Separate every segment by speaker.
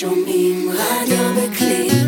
Speaker 1: שומעים רדיו בקליק.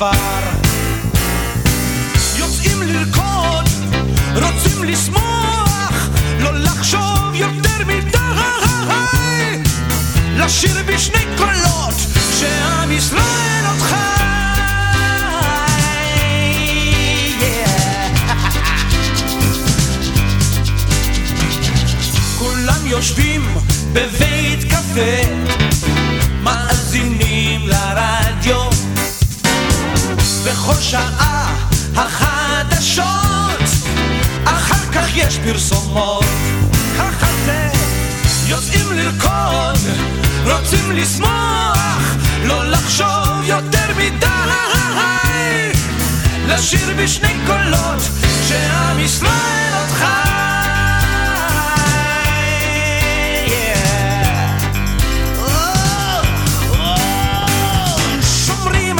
Speaker 2: דבר. יוצאים לרקוד, רוצים לשמוח, לא לחשוב יותר מדי. לשיר בשני קולות, שעם ישראל עוד חי. יושבים בבית קפה, מאזינים בכל שעה החדשות, אחר כך יש פרסומות, ככה זה, יוצאים לרקוד, רוצים לשמוח, לא לחשוב יותר מדי, לשיר בשני קולות, שעם ישראל עוד חי. שומרים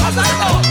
Speaker 3: Hazardo.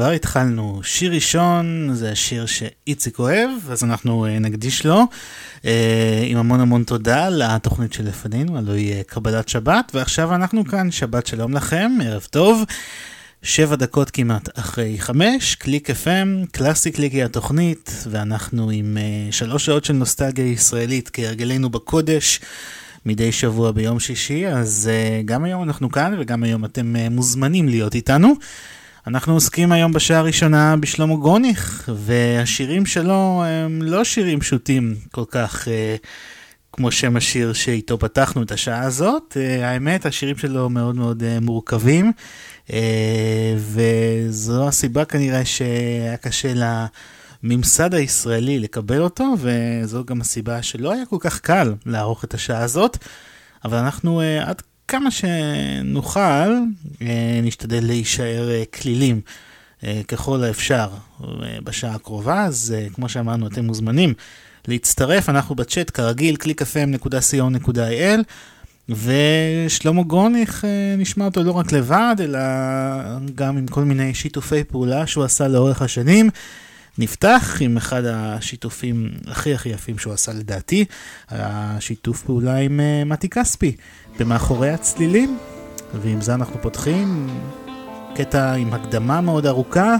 Speaker 3: כבר התחלנו. שיר ראשון זה השיר שאיציק אוהב, אז אנחנו אה, נקדיש לו. אה, עם המון המון תודה לתוכנית שלפנינו, הלוא היא אה, קבלת שבת, ועכשיו אנחנו כאן, שבת שלום לכם, ערב טוב. שבע דקות כמעט אחרי חמש, קליק FM, קלאסי קליקי התוכנית, ואנחנו עם שלוש שעות של נוסטלגיה ישראלית כהרגלנו בקודש. מדי שבוע ביום שישי, אז uh, גם היום אנחנו כאן וגם היום אתם uh, מוזמנים להיות איתנו. אנחנו עוסקים היום בשעה הראשונה בשלמה גרוניך, והשירים שלו הם לא שירים פשוטים כל כך אה, כמו שם השיר שאיתו פתחנו את השעה הזאת. אה, האמת, השירים שלו מאוד מאוד אה, מורכבים, אה, זו הסיבה כנראה שהיה קשה לממסד הישראלי לקבל אותו, וזו גם הסיבה שלא היה כל כך קל לערוך את השעה הזאת, אבל אנחנו uh, עד כמה שנוכל uh, נשתדל להישאר uh, כלילים. uh, ככל האפשר בשעה הקרובה, אז כמו שאמרנו, אתם מוזמנים להצטרף, אנחנו בצ'אט כרגיל, www.clickfm.co.il ושלמה גרוניך, אה, נשמע אותו לא רק לבד, אלא גם עם כל מיני שיתופי פעולה שהוא עשה לאורך השנים. נפתח עם אחד השיתופים הכי הכי יפים שהוא עשה לדעתי, השיתוף פעולה עם אה, מתי כספי, במאחורי הצלילים. ועם זה אנחנו פותחים קטע עם הקדמה מאוד ארוכה.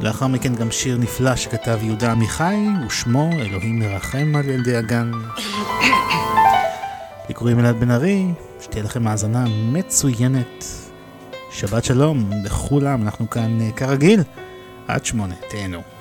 Speaker 3: לאחר מכן גם שיר נפלא שכתב יהודה עמיחי, ושמו אלוהים מרחם על ילדי הגן. לי קוראים אלעד בן ארי, שתהיה לכם האזנה מצוינת. שבת שלום לכולם, אנחנו כאן אה, כרגיל, עד שמונה, תהנו.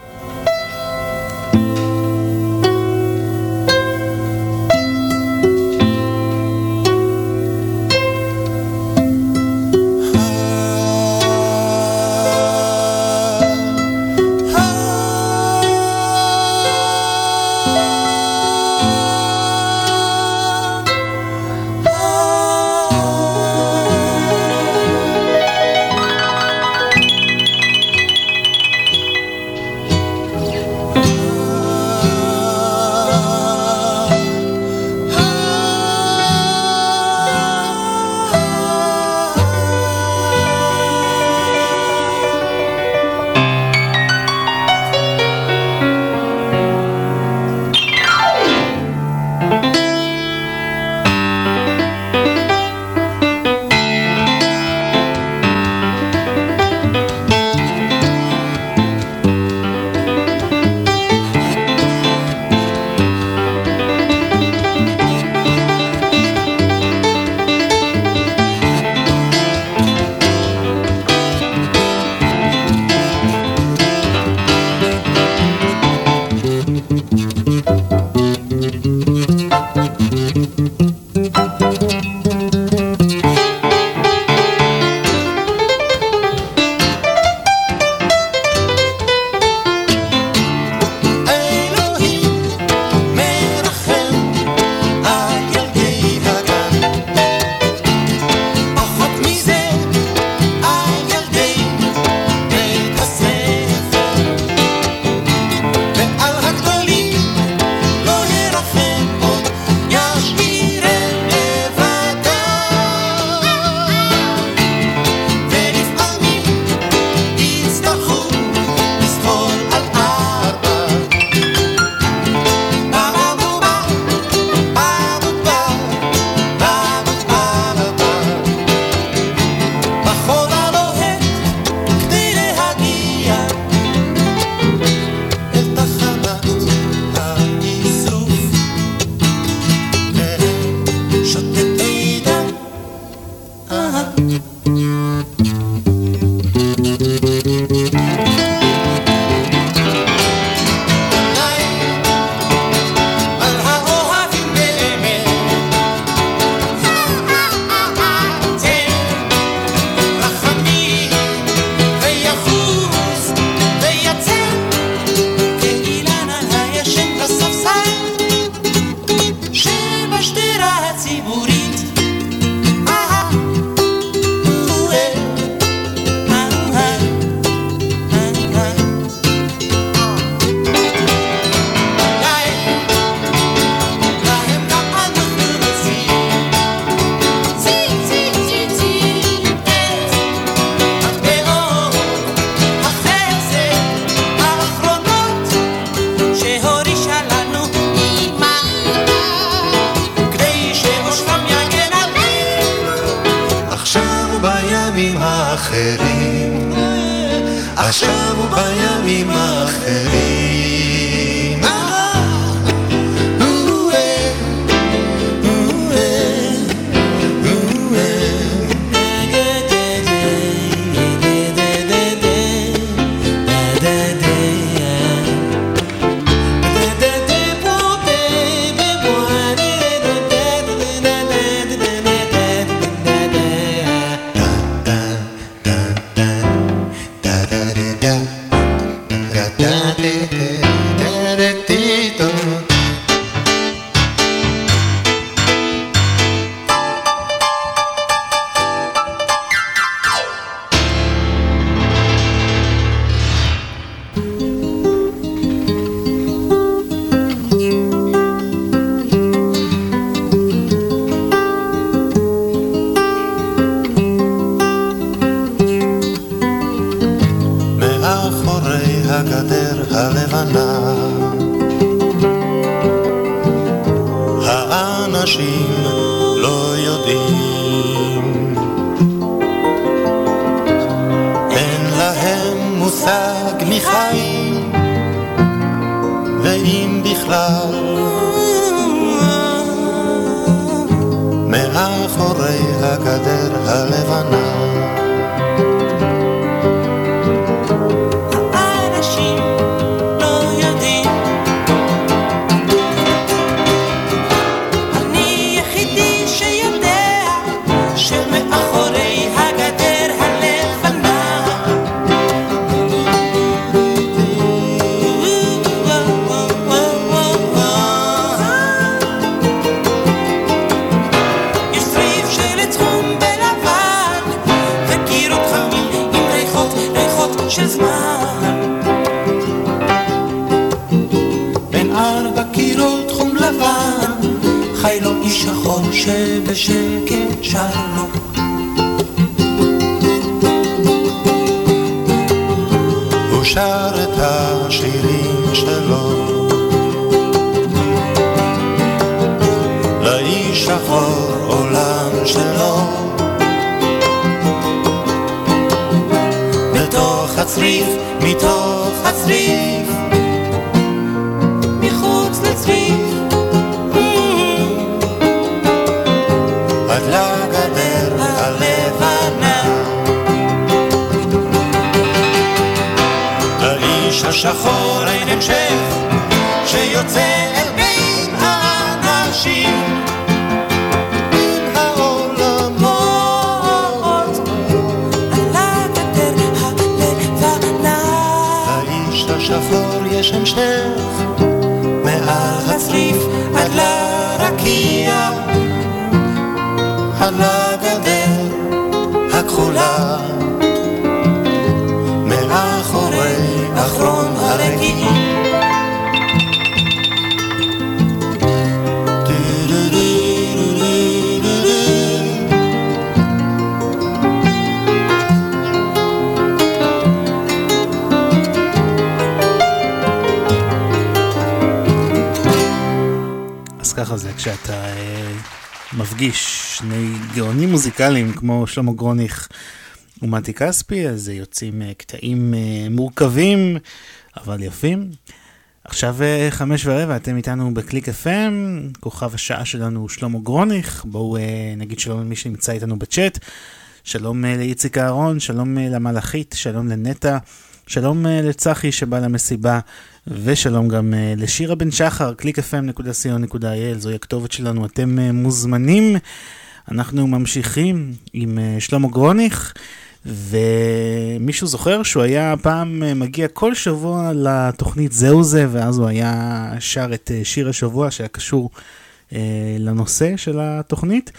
Speaker 3: שלמה גרוניך ומתי כספי, אז יוצאים uh, קטעים uh, מורכבים, אבל יפים. עכשיו uh, חמש ורבע, אתם איתנו בקליק FM, כוכב השעה שלנו הוא שלמה גרוניך, בואו נגיד שלום למי שנמצא איתנו בצ'אט. שלום לאיציק אהרון, שלום למלאכית, שלום לנטע, שלום לצחי שבא למסיבה, ושלום גם לשירה בן שחר, www.clickfm.co.il, זוהי הכתובת שלנו, אתם מוזמנים. אנחנו ממשיכים עם uh, שלמה גרוניך. ומישהו זוכר שהוא היה פעם אה, מגיע כל שבוע לתוכנית זהו זה, ואז הוא היה שר את אה, שיר השבוע שהיה קשור אה, לנושא של התוכנית.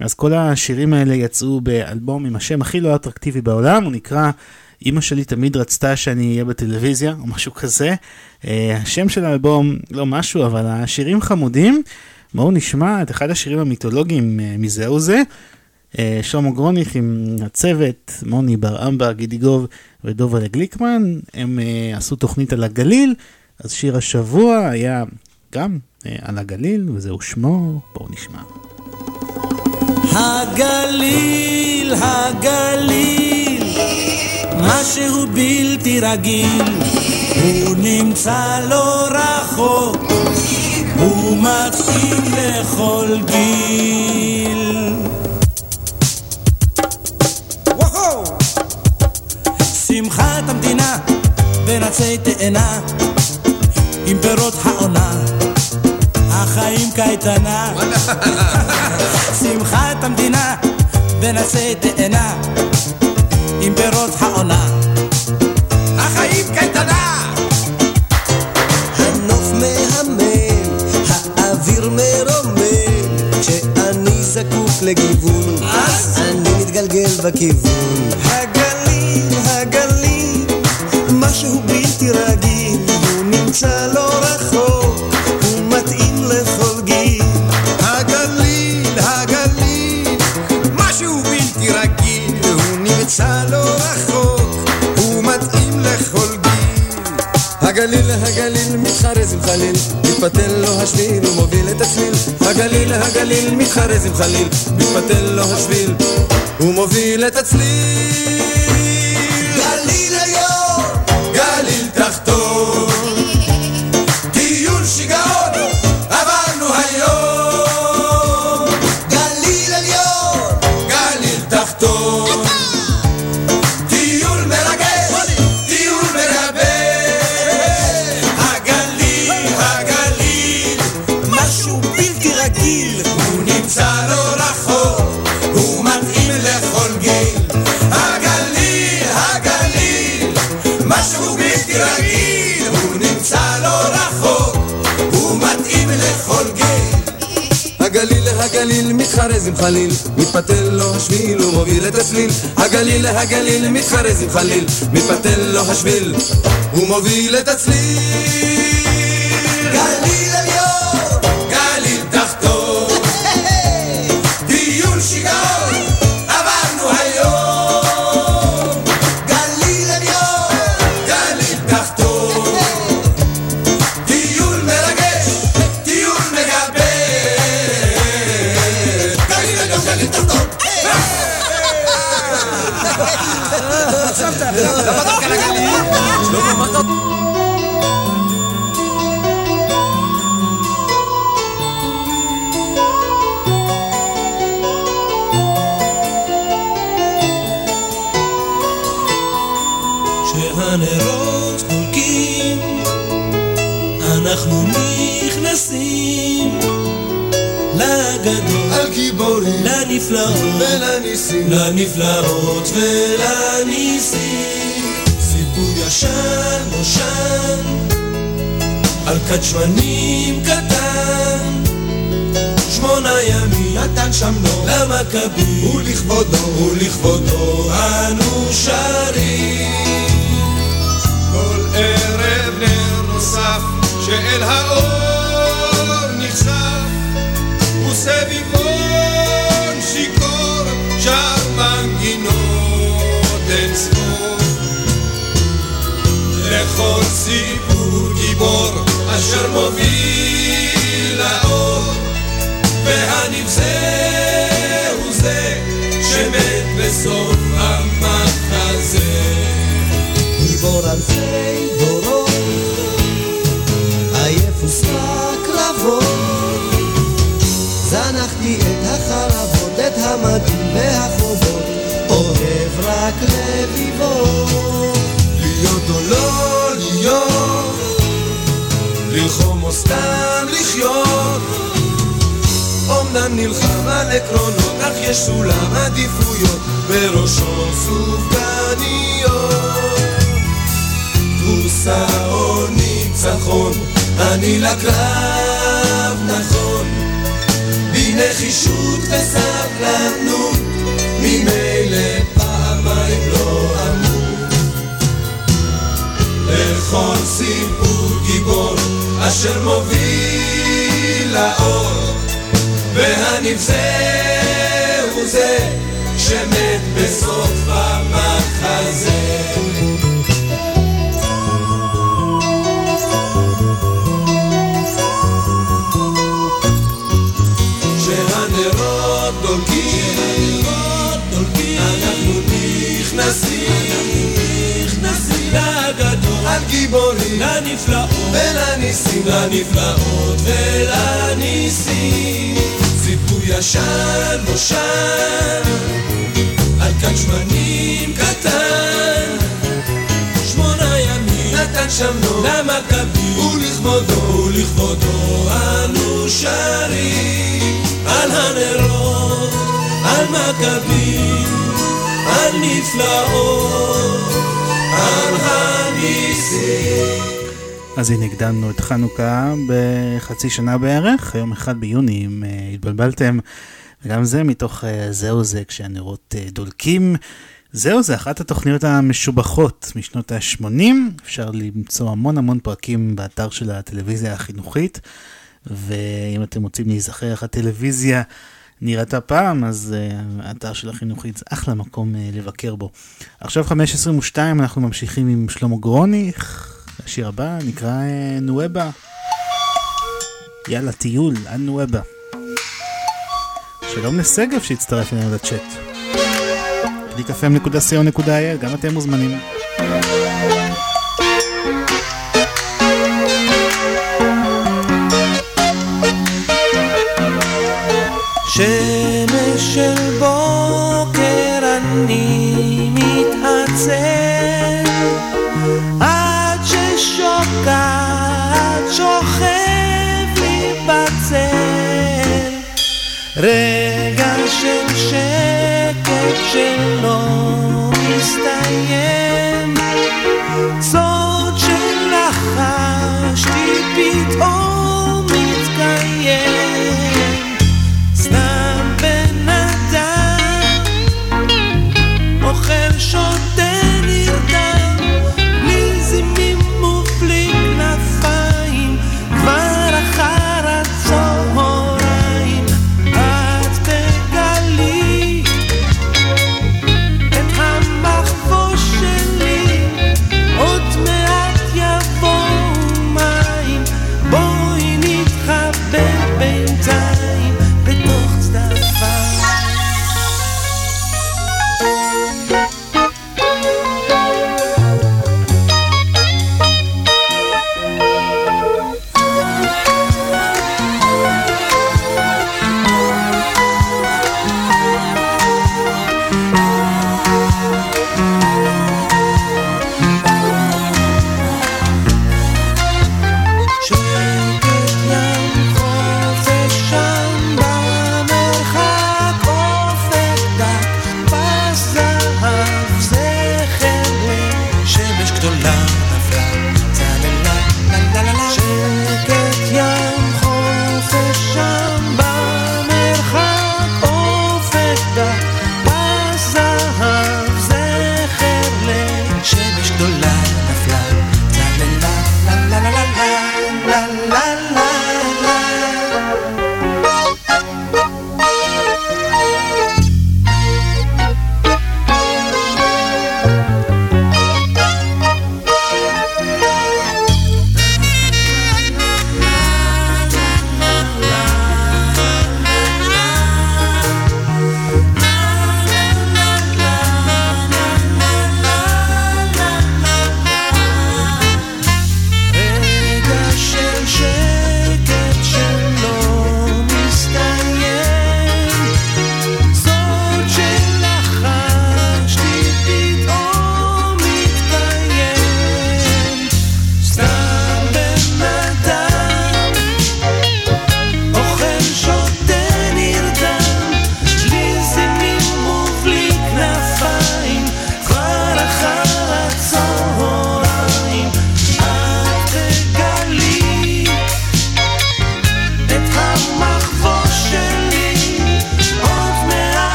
Speaker 3: אז כל השירים האלה יצאו באלבום עם השם הכי לא אטרקטיבי בעולם, הוא נקרא אמא שלי תמיד רצתה שאני אהיה בטלוויזיה, או משהו כזה. אה, השם של האלבום לא משהו, אבל השירים חמודים. בואו נשמע את אחד השירים המיתולוגיים אה, מזהו זה. אה, שלמה גרוניך עם הצוות, מוני בר אמבה, גידי גוב ודובה גליקמן, הם uh, עשו תוכנית על הגליל, אז שיר השבוע היה גם על הגליל, וזהו שמו, בואו נשמע.
Speaker 4: הגליל, הגליל, משהו בלתי רגיל, הוא נמצא לא רחוק, הוא מתאים לכל גיל. שמחת המדינה בין עצי תאנה עם פירות העונה החיים קייטנה. שמחת המדינה בין עצי תאנה עם פירות העונה. החיים קייטנה
Speaker 5: לגיוון
Speaker 4: אז?
Speaker 5: אני מתגלגל בכיוון הגליל, הגליל משהו בלתי רגיל הוא נמצא לא רחוק הוא מתאים לכל גיל
Speaker 6: הגליל, הגליל, משהו בלתי רגיל, הוא נמצא לא רחוק, הוא מתאים לכל גיל.
Speaker 5: מתחרז עם חליל, מתפתל לו השביל ומוביל את הצליל. הגליל, הגליל, מתחרז עם חליל, מתפתל לו השביל ומוביל את הצליל. גליל היום, גליל תחתון, משהו בלתי רגיל. הוא נמצא לא רחוק, הוא מתאים לכל גיל. הגליל הגליל מתחרז עם חליל, מתפתל לו השביל ומוביל את הצליל. הגליל הגליל מתחרז עם חליל, מתפתל לו השביל ומוביל את הצליל.
Speaker 3: שנה בערך, היום אחד ביוני, אם uh, התבלבלתם, וגם זה מתוך uh, זהו זה כשהנרות uh, דולקים. זהו זה, אחת התוכניות המשובחות משנות ה-80, אפשר למצוא המון המון פרקים באתר של הטלוויזיה החינוכית, ואם אתם רוצים להיזכר איך הטלוויזיה נראתה פעם, אז uh, האתר של החינוכית זה אחלה מקום uh, לבקר בו. עכשיו 5.22, אנחנו ממשיכים עם שלמה גרוניך, השיר הבא נקרא נואבה. יאללה, טיול, אנואבה. שלום לשגב שהצטרף אלינו לצ'אט. www.kfm.co.il, גם אתם מוזמנים.
Speaker 2: רגע של שקט
Speaker 3: שלו.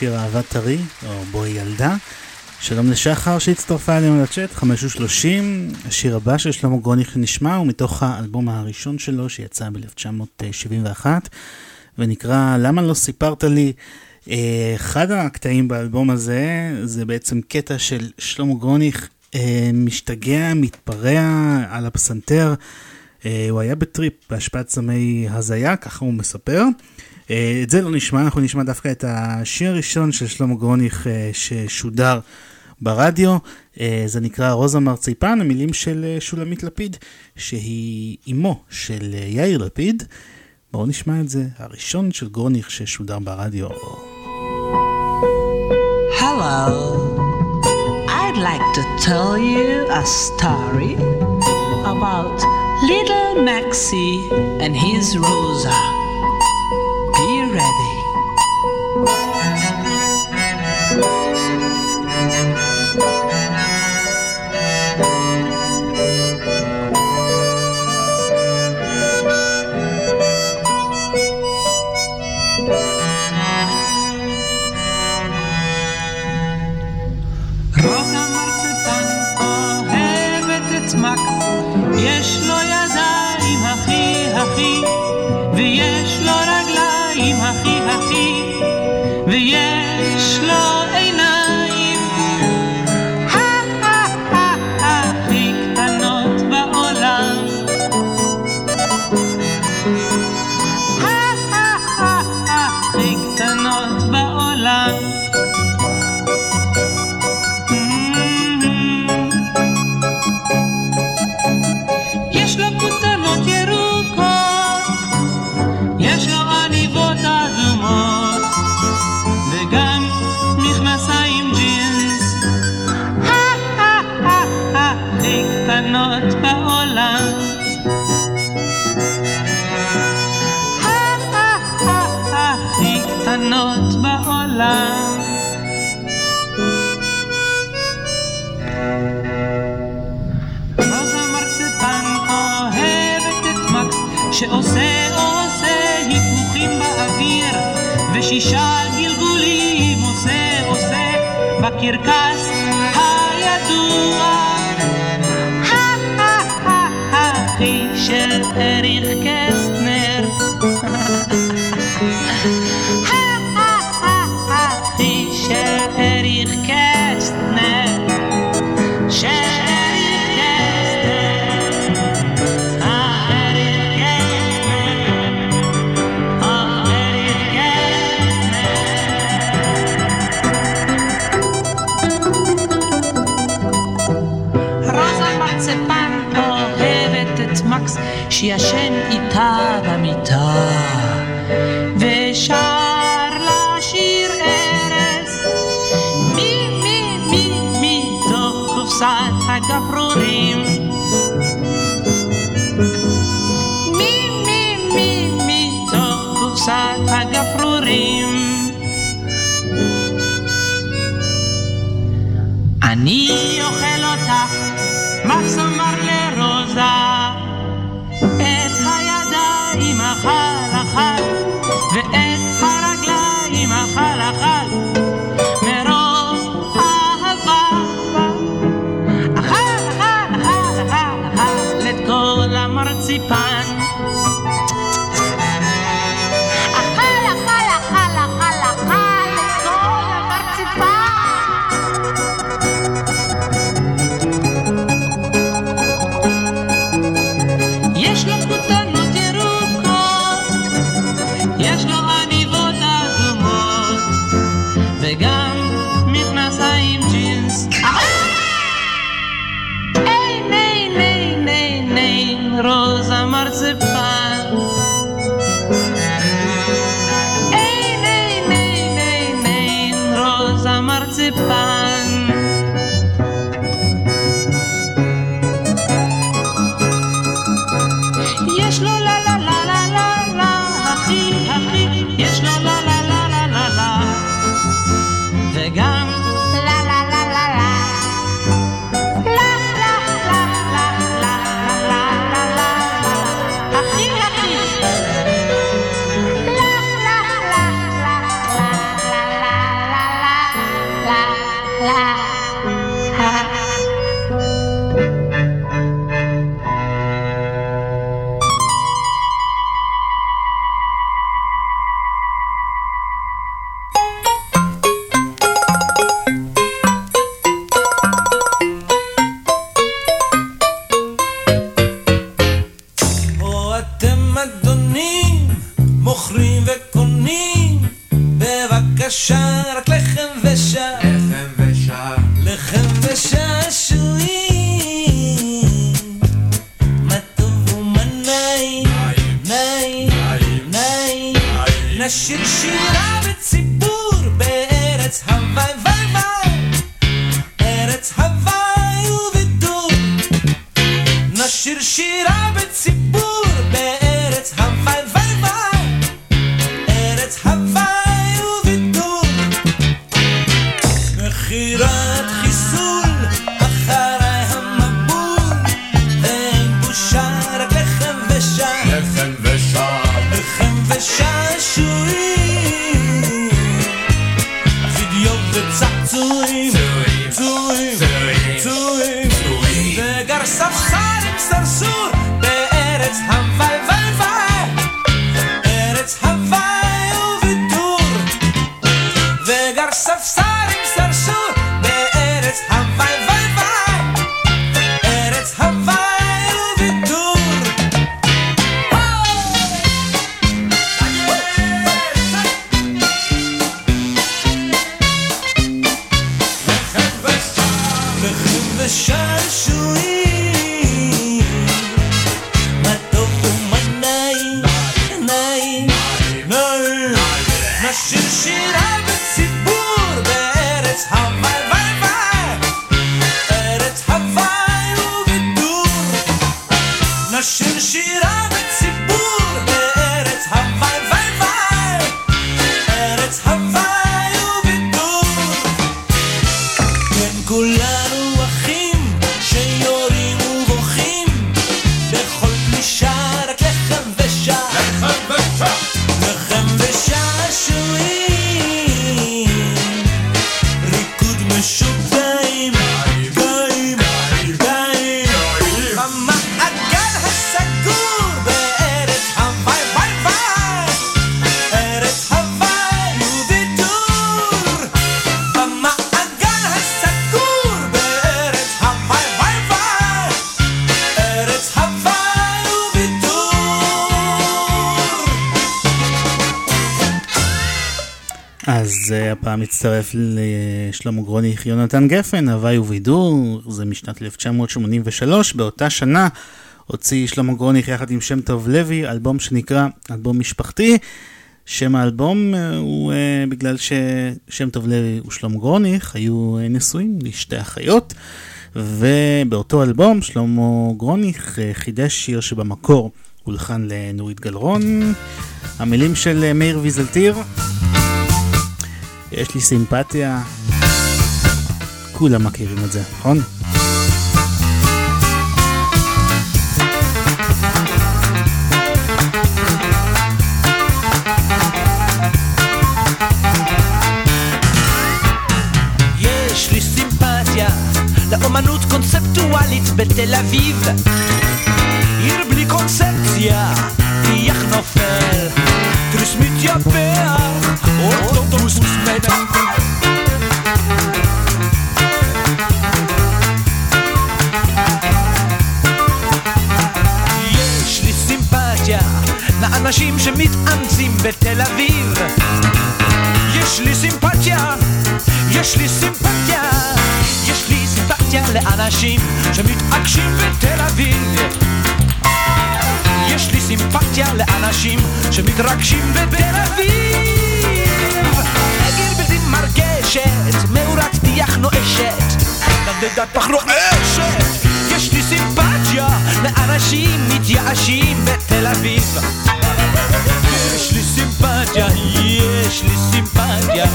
Speaker 3: נקרא שיר אהבה טרי, או בואי ילדה. שלום לשחר שהצטרפה אלינו לצ'אט, חמש ושלושים. השיר הבא של שלמה גרוניך נשמע הוא מתוך האלבום הראשון שלו שיצא ב-1971 ונקרא למה לא סיפרת לי. אה, אחד הקטעים באלבום הזה זה בעצם קטע של שלמה גרוניך אה, משתגע, מתפרע על הפסנתר. אה, הוא היה בטריפ בהשפעת סמי הזיה, ככה הוא מספר. את זה לא נשמע, אנחנו נשמע דווקא את השיר הראשון של שלמה גרוניך ששודר ברדיו. זה נקרא רוזה מרציפן, המילים של שולמית לפיד, שהיא אמו של יאיר לפיד. בואו נשמע את זה, הראשון של גרוניך ששודר ברדיו.
Speaker 7: Hello. ready.
Speaker 8: ושישה גלגולים עושה עושה בקרקס
Speaker 3: מצטרף לשלמה גרוניך יונתן גפן, הוואי ובידור, זה משנת 1983, באותה שנה הוציא שלמה גרוניך יחד עם שם טוב לוי, אלבום שנקרא אלבום משפחתי. שם האלבום אה, הוא uh, בגלל ששם טוב לוי ושלמה גרוניך היו uh, נשואים לשתי אחיות, ובאותו אלבום שלמה גרוניך חידש שיר שבמקור הולחן לנורית גלרון, המילים של מאיר ויזלטיר. יש לי סימפתיה. כולם מכירים את זה, נכון?
Speaker 2: לאומנות קונספטואלית בתל אביב עיר בלי קונספציה, טיח נופל, תריס מתייפח, לאנשים שמתאמצים בתל אביב. יש לי סימפתיה, יש לי סימפתיה, יש לי סימפתיה לאנשים שמתעקשים בתל אביב. יש לי סימפתיה לאנשים שמתרגשים בתל אביב. מרגשת, מאורת טיח נואשת, נדדת פח רועשת. יש לי סימפתיה לאנשים מתייאשים בתל אביב. יש לי סימפתיה, יש לי סימפתיה,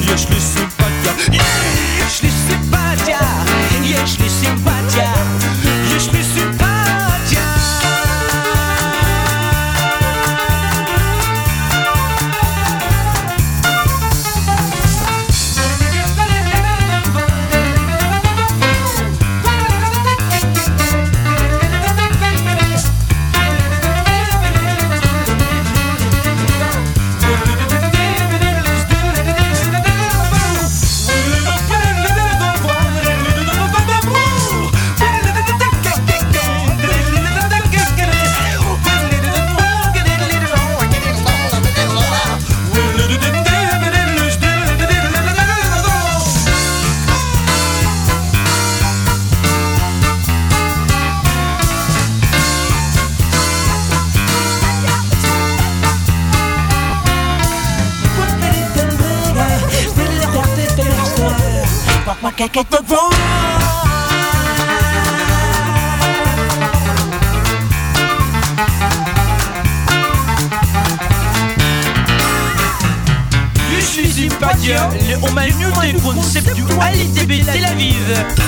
Speaker 2: יש לי סימפתיה, יש לי סימפתיה, יש לי סימפתיה,
Speaker 9: c'est
Speaker 2: la vise.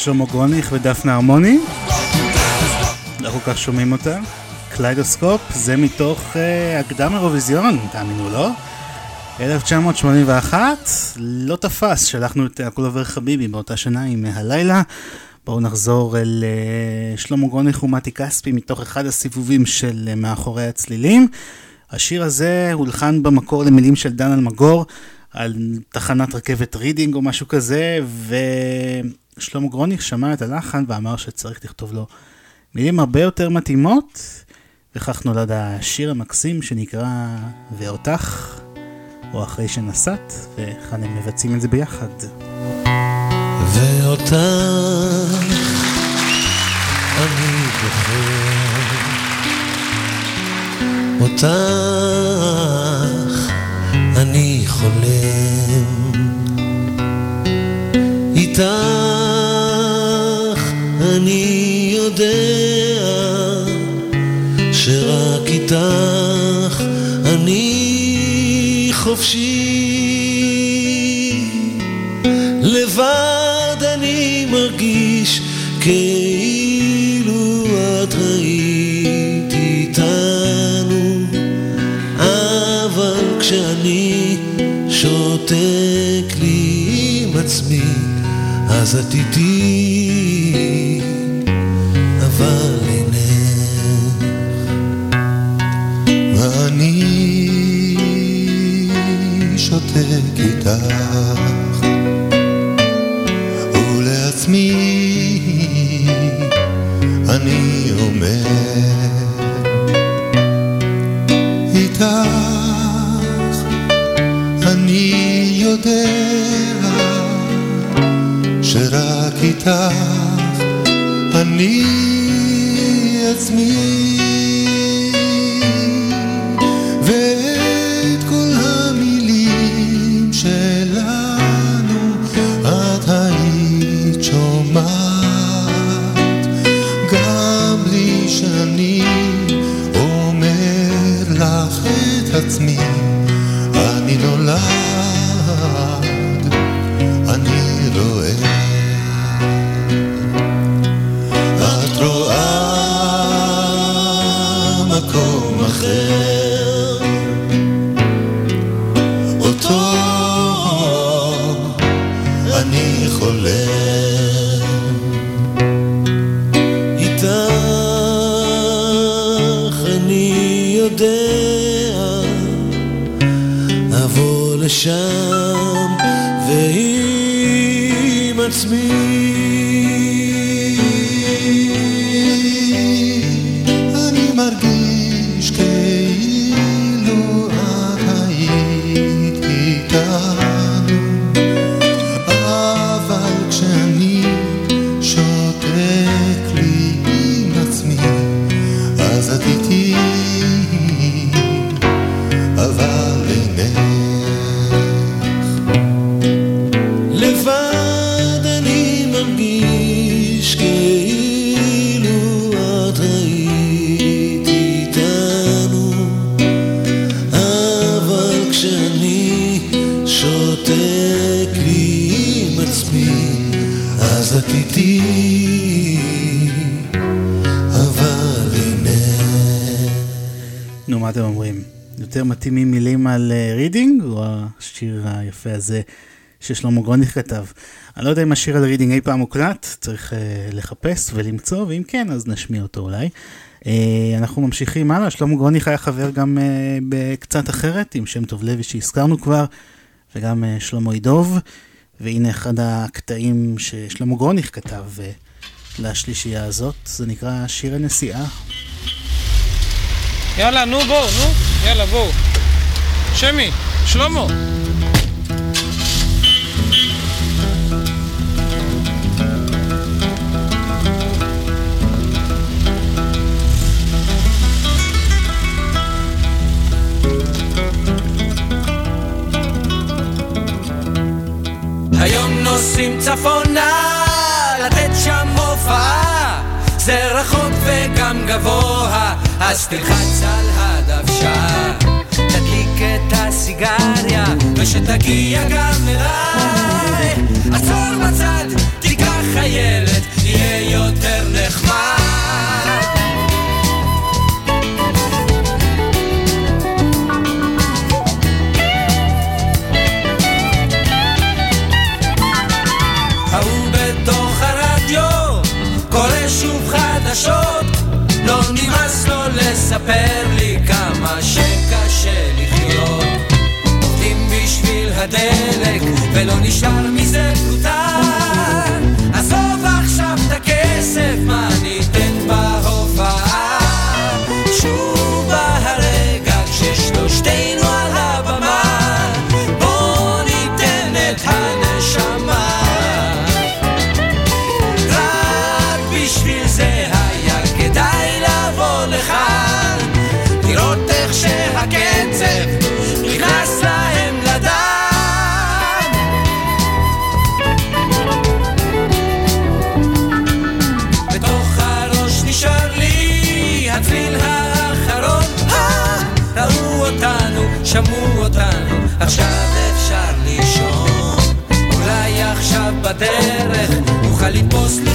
Speaker 2: שלמה גרוניך ודפנה הרמוני. לא כל כך שומעים אותה. קליידוסקופ זה מתוך אה, הקדם אירוויזיון, תאמינו, לא? 1981, לא תפס, שלחנו את הכל עובר חביבי באותה שנה עם אה, הלילה. בואו נחזור אל אה, שלמה גרוניך ומתי כספי מתוך אחד הסיבובים של מאחורי הצלילים. השיר הזה הולחן במקור למילים של דן אלמגור על תחנת רכבת רידינג או משהו כזה, שלמה גרוניך שמע את הלחן ואמר שצריך לכתוב לו
Speaker 3: מילים הרבה יותר מתאימות, וכך נולד השיר המקסים שנקרא "ואותך", או "אחרי שנסעת", וכאן הם מבצעים את זה ביחד.
Speaker 6: ואותך אני בוחר, אותך אני חולם, איתך אני יודע שרק איתך אני חופשי. לבד אני מרגיש כאילו את היית איתנו אבל כשאני שותק לי עם עצמי אז את איתי איתך ולעצמי אני אומר איתך אני יודע שרק איתך אני עצמי אבוא לשם ועם עצמי
Speaker 3: יותר מתאימים מילים על רידינג, או השיר היפה הזה ששלמה גרוניך כתב? אני לא יודע אם השיר על רידינג אי פעם הוקלט, צריך אה, לחפש ולמצוא, ואם כן, אז נשמיע אותו אולי. אה, אנחנו ממשיכים הלאה, שלמה גרוניך היה חבר גם אה, בקצת אחרת, עם שם טוב לוי שהזכרנו כבר, וגם אה, שלמה ידוב, והנה אחד הקטעים ששלמה גרוניך כתב אה, לשלישייה הזאת, זה נקרא שיר הנסיעה.
Speaker 10: יאללה, נו בואו, נו, יאללה בואו. שמי, שלמה.
Speaker 2: היום נוסעים צפונה, לתת שם הופעה. זה רחוק וגם גבוה, אז תלחץ על הדוושה. תדליק את הסיגריה, ושתגיע גם אליי. עצור בצד, תיקח חיילת, יהיה יותר ולא נשאר מזה פלוטה בדרך נוכל לתפוס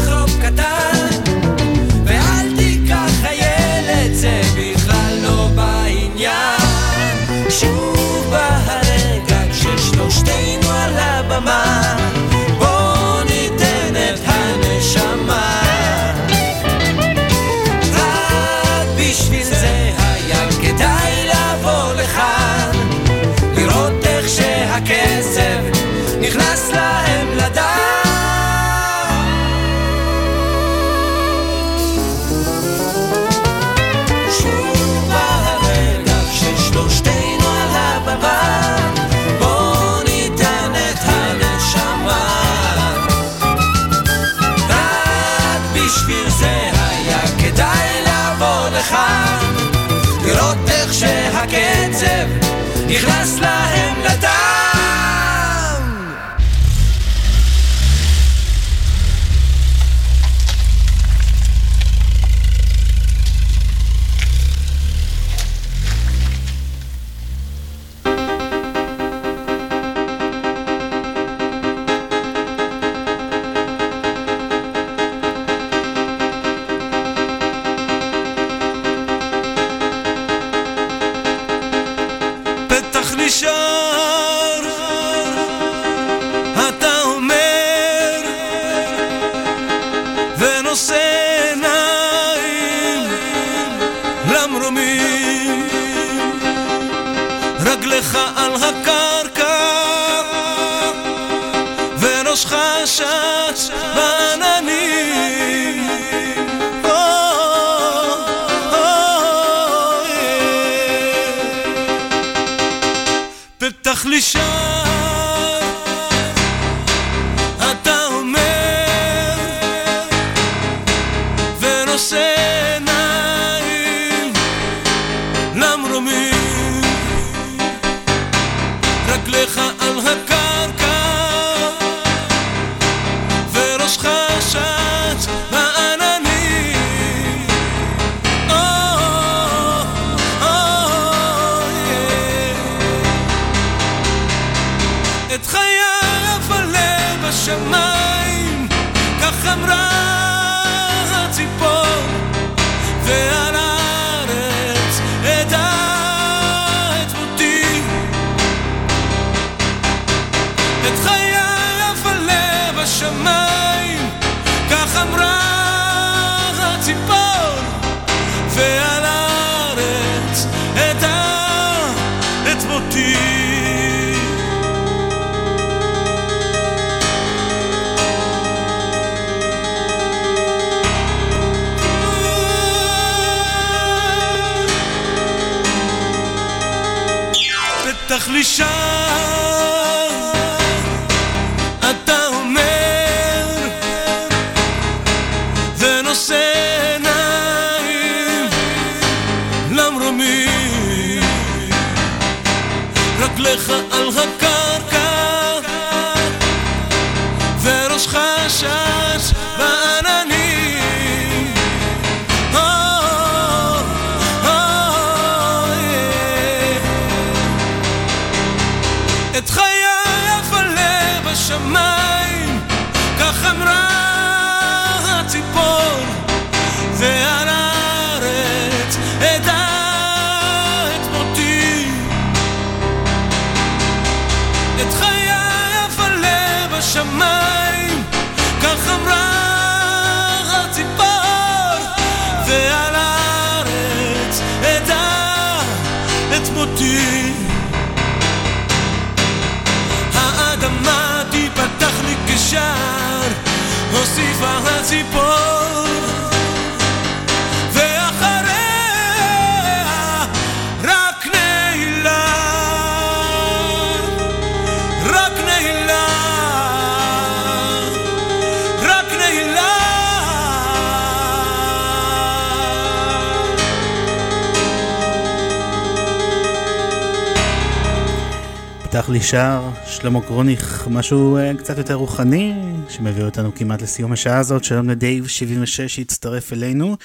Speaker 3: גרוניך, משהו uh, קצת יותר רוחני, שמביא אותנו כמעט לסיום השעה הזאת. שלום לדייב 76 שהצטרף אלינו.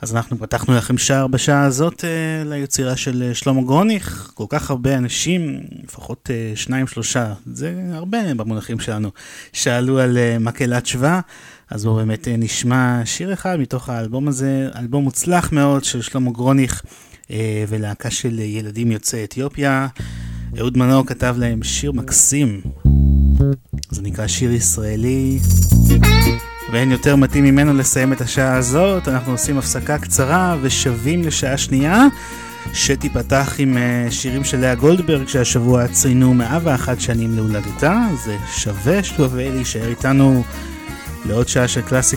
Speaker 11: אז אנחנו פתחנו לכם שער בשעה הזאת uh, ליצירה של uh, שלמה גרוניך, כל כך הרבה אנשים, לפחות שניים שלושה, זה הרבה במונחים שלנו, שאלו על מקהלת שווה, אז בואו באמת נשמע שיר אחד מתוך האלבום הזה, אלבום מוצלח מאוד של שלמה גרוניך ולהקה של ילדים יוצאי אתיופיה. אהוד מנור כתב להם שיר מקסים, זה נקרא שיר ישראלי. ואין יותר מתאים ממנו לסיים את השעה הזאת. אנחנו עושים הפסקה קצרה ושבים לשעה שנייה, שתיפתח עם אה, שירים של לאה גולדברג, שהשבוע ציינו 101 שנים להולדתה. זה שווה שווה להישאר איתנו לעוד שעה של קלאסי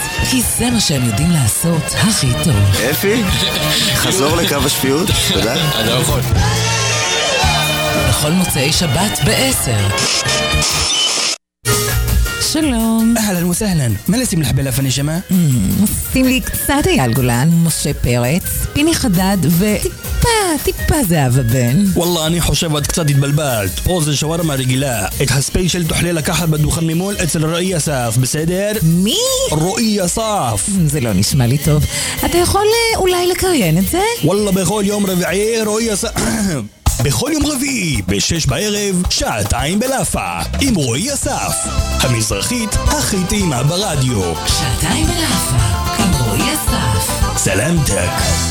Speaker 12: כי זה מה שהם יודעים לעשות הכי טוב.
Speaker 13: אפי, חזור לקו השפיות, תודה.
Speaker 14: אני לא יכול.
Speaker 12: בכל מוצאי שבת ב-10. שלום.
Speaker 15: אהלן וסהלן, מה לשים לך בלאפן נשמה?
Speaker 12: שים לי קצת אייל גולן, משה פרץ, פיני חדד וטיפה, טיפה זהבה בן.
Speaker 15: וואלה, אני חושב את קצת התבלבלת. פה זה שווארמה רגילה. את הספיישל תוכלי לקחת בדוכן ממול אצל רועי אסף, בסדר?
Speaker 12: מי?
Speaker 15: רועי אסף.
Speaker 12: זה לא נשמע לי טוב. אתה יכול אה, אולי לקריין את זה?
Speaker 15: וואלה, בכל יום רביעי רועי אסף... בכל יום רביעי, בשש בערב, שעתיים בלאפה, עם רועי אסף. המזרחית הכי טעימה ברדיו.
Speaker 12: שעתיים בלאפה, עם רועי אסף.
Speaker 15: סלמתק.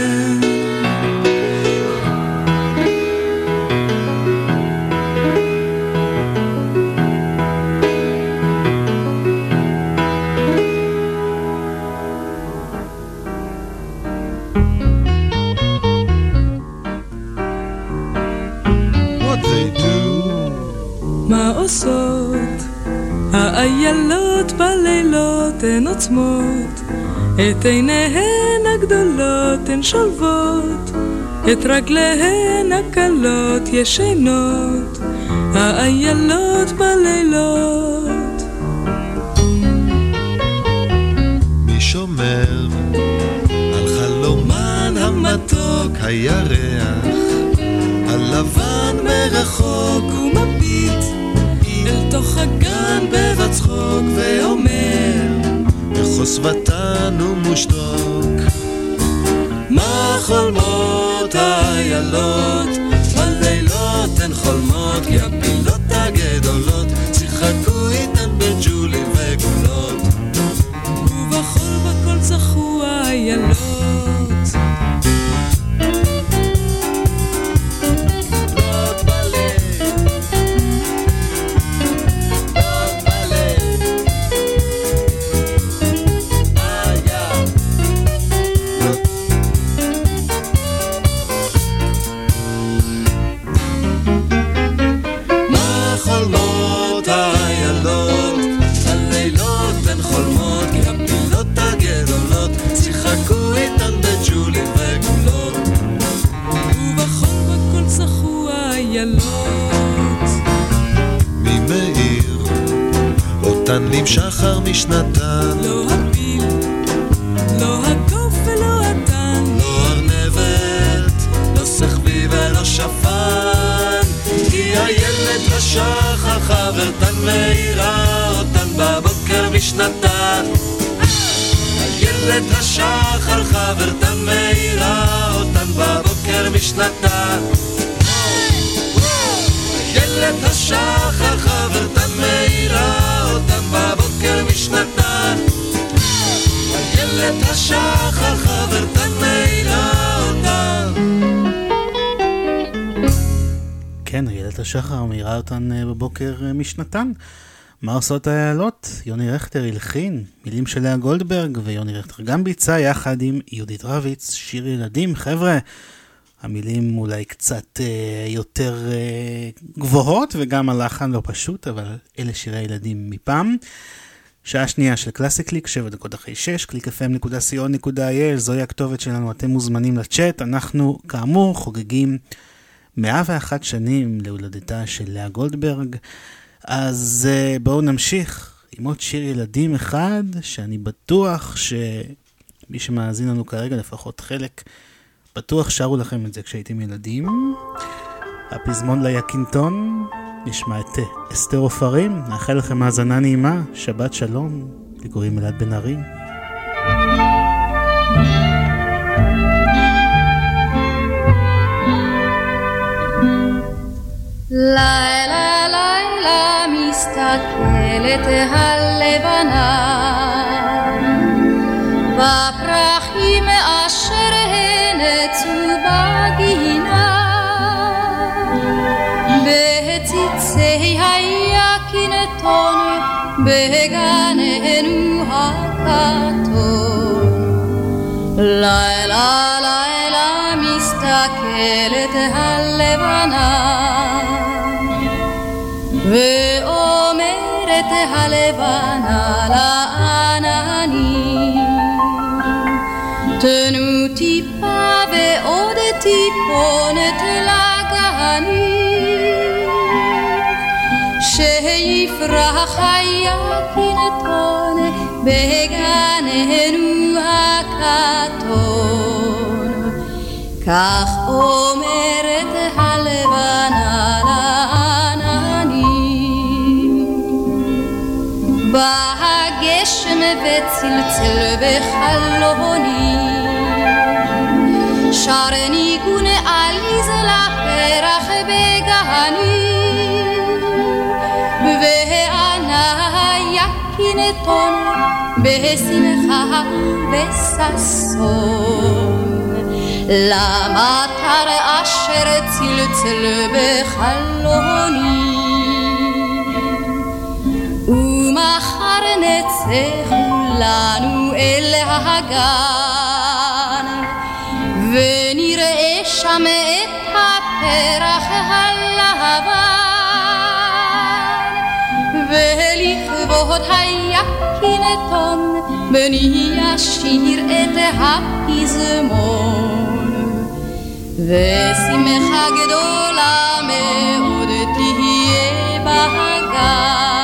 Speaker 16: האיילות בלילות הן עוצמות את עיניהן הגדולות הן שולבות את רגליהן הקלות ישנות האיילות בלילות.
Speaker 17: מי שומר על חלומן המתוק הירח הלבן מרחוק
Speaker 16: תוך הגן בבצחוק ואומר
Speaker 17: בחוסבתן ומושתוק. מה חולמות משנתן.
Speaker 3: מה עושות האיילות? יוני רכטר הלחין, מילים של לאה גולדברג, ויוני רכטר גם ביצע יחד עם יהודית רביץ, שיר ילדים. חבר'ה, המילים אולי קצת אה, יותר אה, גבוהות, וגם הלחן לא פשוט, אבל אלה שירי ילדים מפעם. שעה שנייה של קלאסי קליק, שבע דקות אחרי שש, www.clickfm.co.il, זוהי הכתובת שלנו, אתם מוזמנים לצ'אט. אנחנו, כאמור, חוגגים 101 שנים להולדתה של לאה גולדברג. אז uh, בואו נמשיך עם עוד שיר ילדים אחד, שאני בטוח שמי שמאזין לנו כרגע, לפחות חלק, בטוח שרו לכם את זה כשהייתם ילדים. הפזמון ליקינטון, נשמע את אסתר עופרים, נאחל לכם האזנה נעימה, שבת שלום, לי אלעד בן ארי.
Speaker 18: לילה לילה מסתכלת הלבנה. בפרחים אשר הנצו בגינה בציצי היקינתון בגננו הכתום לילה לילה מסתכלת הלבנה ואומרת הלבנה לעננים תנו טיפה ועוד טיפונת לגנים שיפרח היקינתון בגננו הכתום כך אומרת הלבנה וצלצל בחלוני שר ניגון עליז לפרח בגני וענה יקינתון בשמחה ובששון למטר אשר צלצל בחלוני? ומחר נצא כולנו אל הגן ונראה שם את הפרח הלבן. ולכבוד היקינתון בני ישיר את הפזמון. ושמחה גדולה מאוד תהיה בגן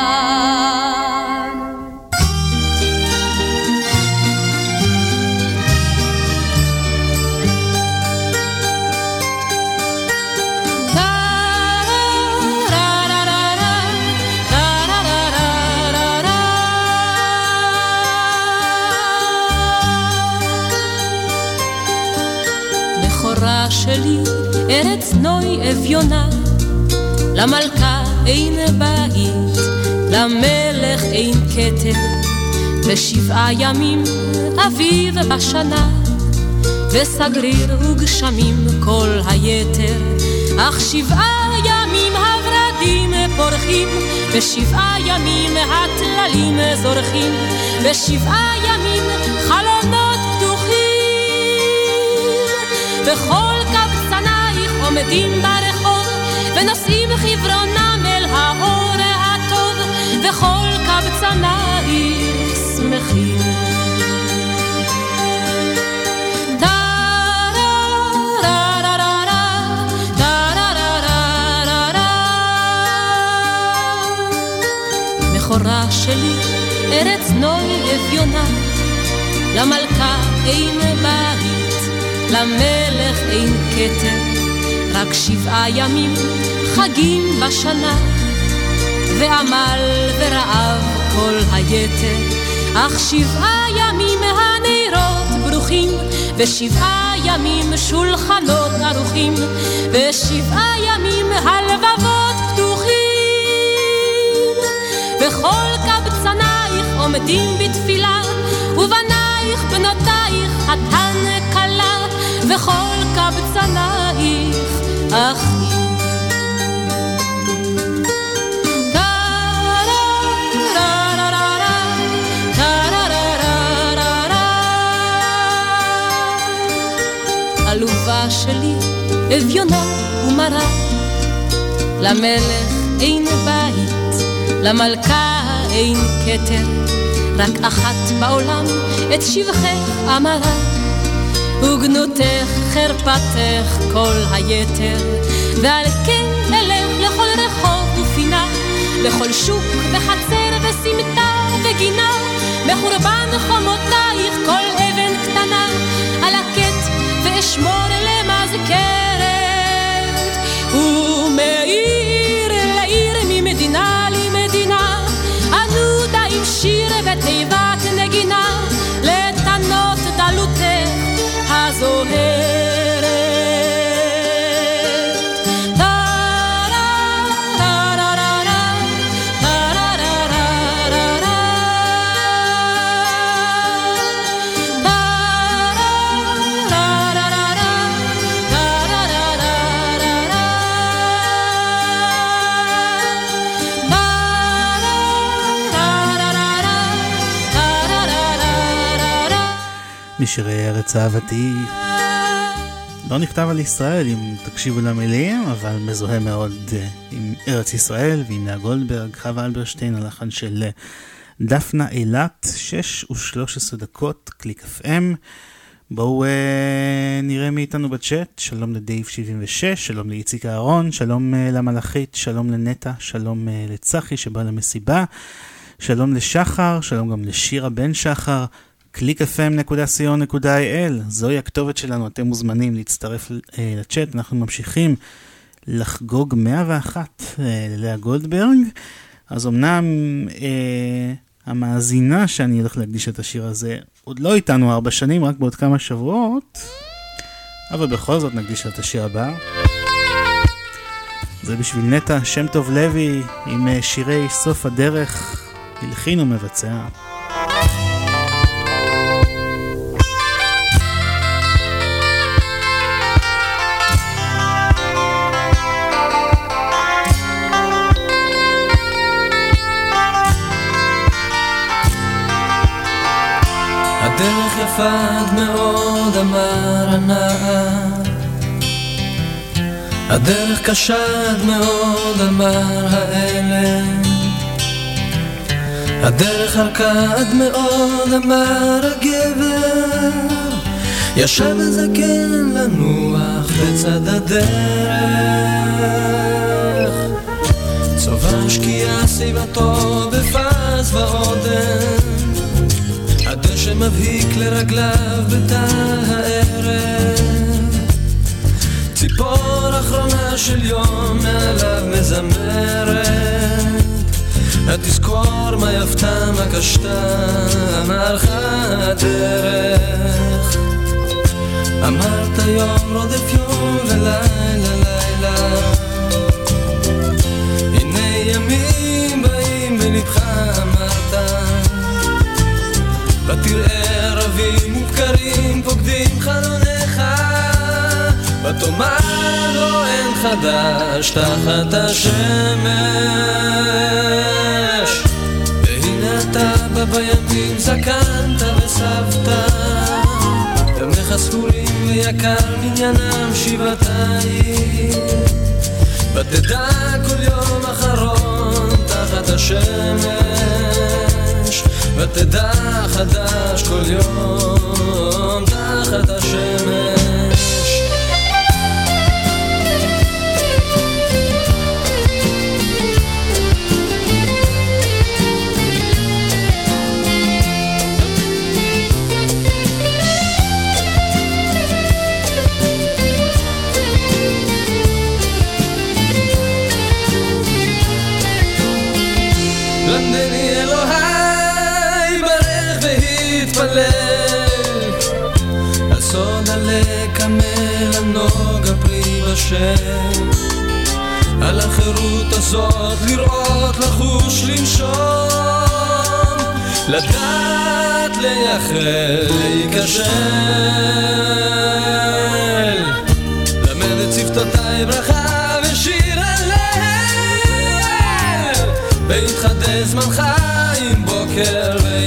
Speaker 19: ארץ נוי אביונה, למלכה אין בית, למלך אין כתר, ושבעה ימים אביב בשנה, וסגריר וגשמים כל היתר, אך שבעה ימים הורדים פורחים, ושבעה ימים הטללים זורחים, ושבעה ימים חלונות פתוחים. וכל עומדים ברחוב, ונושאים חברונם אל האור הטוב, וכל קבצנייך שמחים. שלי, ארץ נוי אביונה, למלכה אין בית, למלך אין כתר, רק שבעה ימים חגים בשנה, ועמל ורעב כל היתר, אך שבעה ימים הנרות ברוכים, ושבעה ימים שולחנות ערוכים, ושבעה ימים הלבבות פתוחים. וכל קבצנייך עומדים בתפילה, ובנייך בנותייך חתן כלה, וכל קבצנייך שלי, למלך אין בית, למלכה אין כתר, רק אחת בעולם את שבחך אמרה. וגנותך, חרפתך, כל היתר, ועל כן אלך לכל רחוב ופינה, לכל שוק וחצר וסמטה וגינה, מחורבן חומותייך כל אבן קטנה, על הקט ואשמור למזכרת. ומעיר לעיר ממדינה למדינה, ענודה עם שיר ותיבת so hey
Speaker 3: משירי ארץ אהבתי. לא נכתב על ישראל, אם תקשיבו למילים, אבל מזוהה מאוד אה, עם ארץ ישראל ועם לאה גולדברג, חווה אלברשטיין, הלחן של אה, דפנה אילת, 6 ו-13 דקות, קליק FM. בואו uh, נראה מי איתנו בצ'אט, שלום לדייב 76, שלום לאיציק אהרון, שלום uh, למלאכית, שלום לנטע, שלום uh, לצחי שבא למסיבה, שלום לשחר, שלום גם לשירה בן שחר, www.clickfm.co.il, זוהי הכתובת שלנו, אתם מוזמנים להצטרף uh, לצ'אט, אנחנו ממשיכים לחגוג 101 uh, ללאה גולדברג, אז אמנם uh, המאזינה שאני הולך להקדיש את השיר הזה עוד לא איתנו ארבע שנים, רק בעוד כמה שבועות, אבל בכל זאת נקדיש את השיר הבא. זה בשביל נטע שם טוב לוי עם שירי סוף הדרך, הלחין ומבצע.
Speaker 2: עד מאוד, אמר הנער. הדרך קשה עד מאוד, אמר האלם. הדרך ארכה עד מאוד, אמר הגבר. ישב הזקן לנוח בצד הדרך. צובה שקיעה סביבתו בפז ועודן. הדשא מבהיק לרגליו בתא הערב. ציפור אחרונה של יום מעליו מזמרת. התזכור מה יפתה מה קשתה אמר לך הדרך. אמרת יום רודף יום ולילה לילה. הנה ימים באים בלבך ותראה ערבים ובקרים פוקדים חלונך. ותאמר לו אין חדש תחת השמש. והנה אתה בא בימים זקנת וסבת דמך ספורים ויקר מניינם שבעתיים. ותדע כל יום אחרון תחת השמש ותדע חדש כל יום תחת השמש בשל על החירות הזאת לראות, לחוש, לנשום. לדעת, לייחל, להיכשל. למד את שפתותיי ברכה ושיר הלל ויתחדש זמנך עם בוקר ועם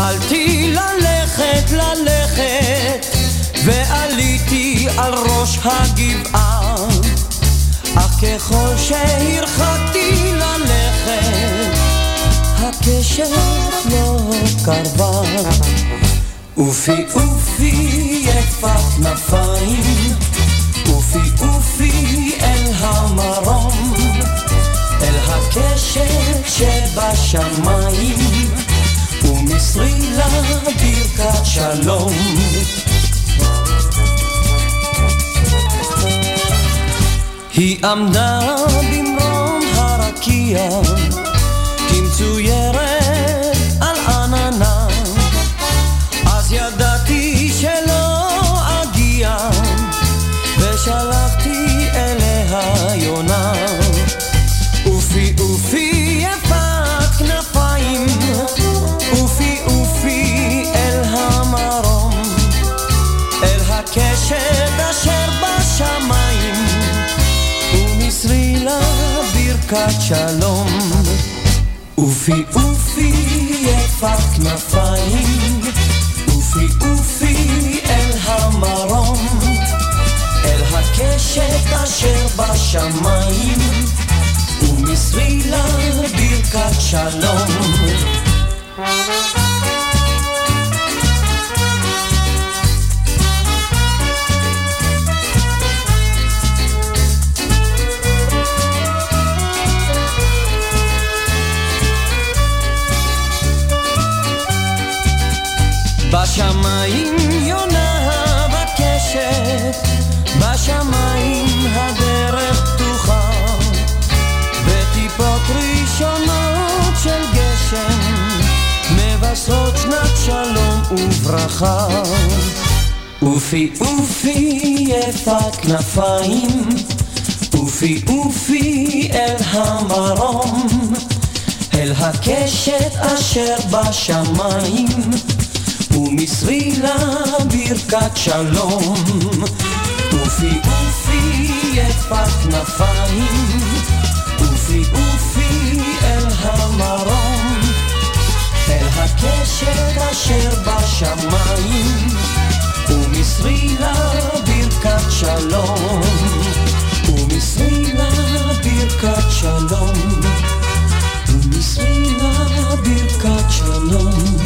Speaker 20: והתחלתי ללכת, ללכת, ועליתי על ראש הגבעה, אך ככל שהרחקתי ללכת, הקשת לא קרבה. אופי אופי יפת כנפיים, אופי אופי אל המרום, אל הקשת שבשמיים, ומסרי לה ברכת שלום. היא עמדה במרום הרקיע כמצוירת שלום. אופי אופי יפת כנפיים, אופי אופי אל המרום, אל הקשת אשר בשמיים, ומסרי לה ברכת שלום. בשמיים יונה בקשת, בשמיים הדרך פתוחה, וטיפות ראשונות של גשם, מבשרות שנת שלום וברכה. אופי אופי יפת כנפיים, אופי אופי אל המרום, אל הקשת אשר בשמיים. ומסרי לה ברכת שלום. אופי אופי יפת כנפיים, אופי אופי אל המרום, אל הקשת אשר בשמיים, ומסרי לה ברכת שלום. ומסרי לה ברכת שלום. ומסרי לה ברכת שלום.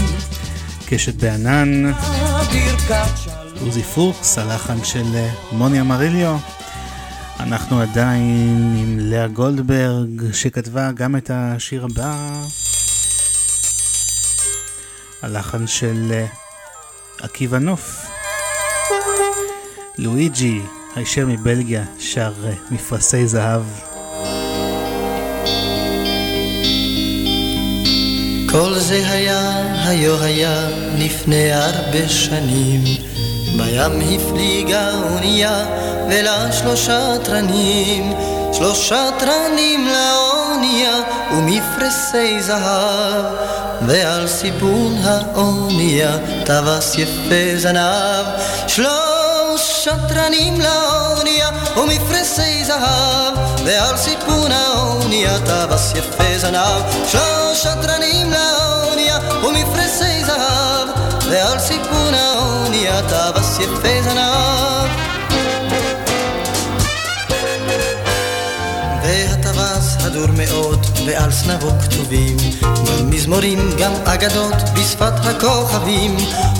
Speaker 3: קשת בענן, עוזי פוקס, הלחן של אה, מוני אמריליו. אנחנו עדיין עם לאה גולדברג, שכתבה גם את השיר הבא. הלחן של אה, עקיבא נוף. לואיג'י, הישר מבלגיה, שר אה, מפרשי זהב.
Speaker 21: כל זה היה, היו היה, לפני הרבה שנים. בים הפליגה אונייה, ולה שלושה תרנים. שלושה תרנים לאונייה, ומפרסי זהב. ועל סיפון האונייה, טווס יפה זנב. שלושה תרנים לאונייה, ומפרסי זהב. ועל סיפון האונייה, טווס יפה זנב. שלושה תרנים לאונייה, ומפרסי זהב. ועל סיפון האונייה, טווס יפה זנב. והטווס הדור מאוד, ועל זנבו כתובים גם מזמורים, גם אגדות בשפת הכוכבים,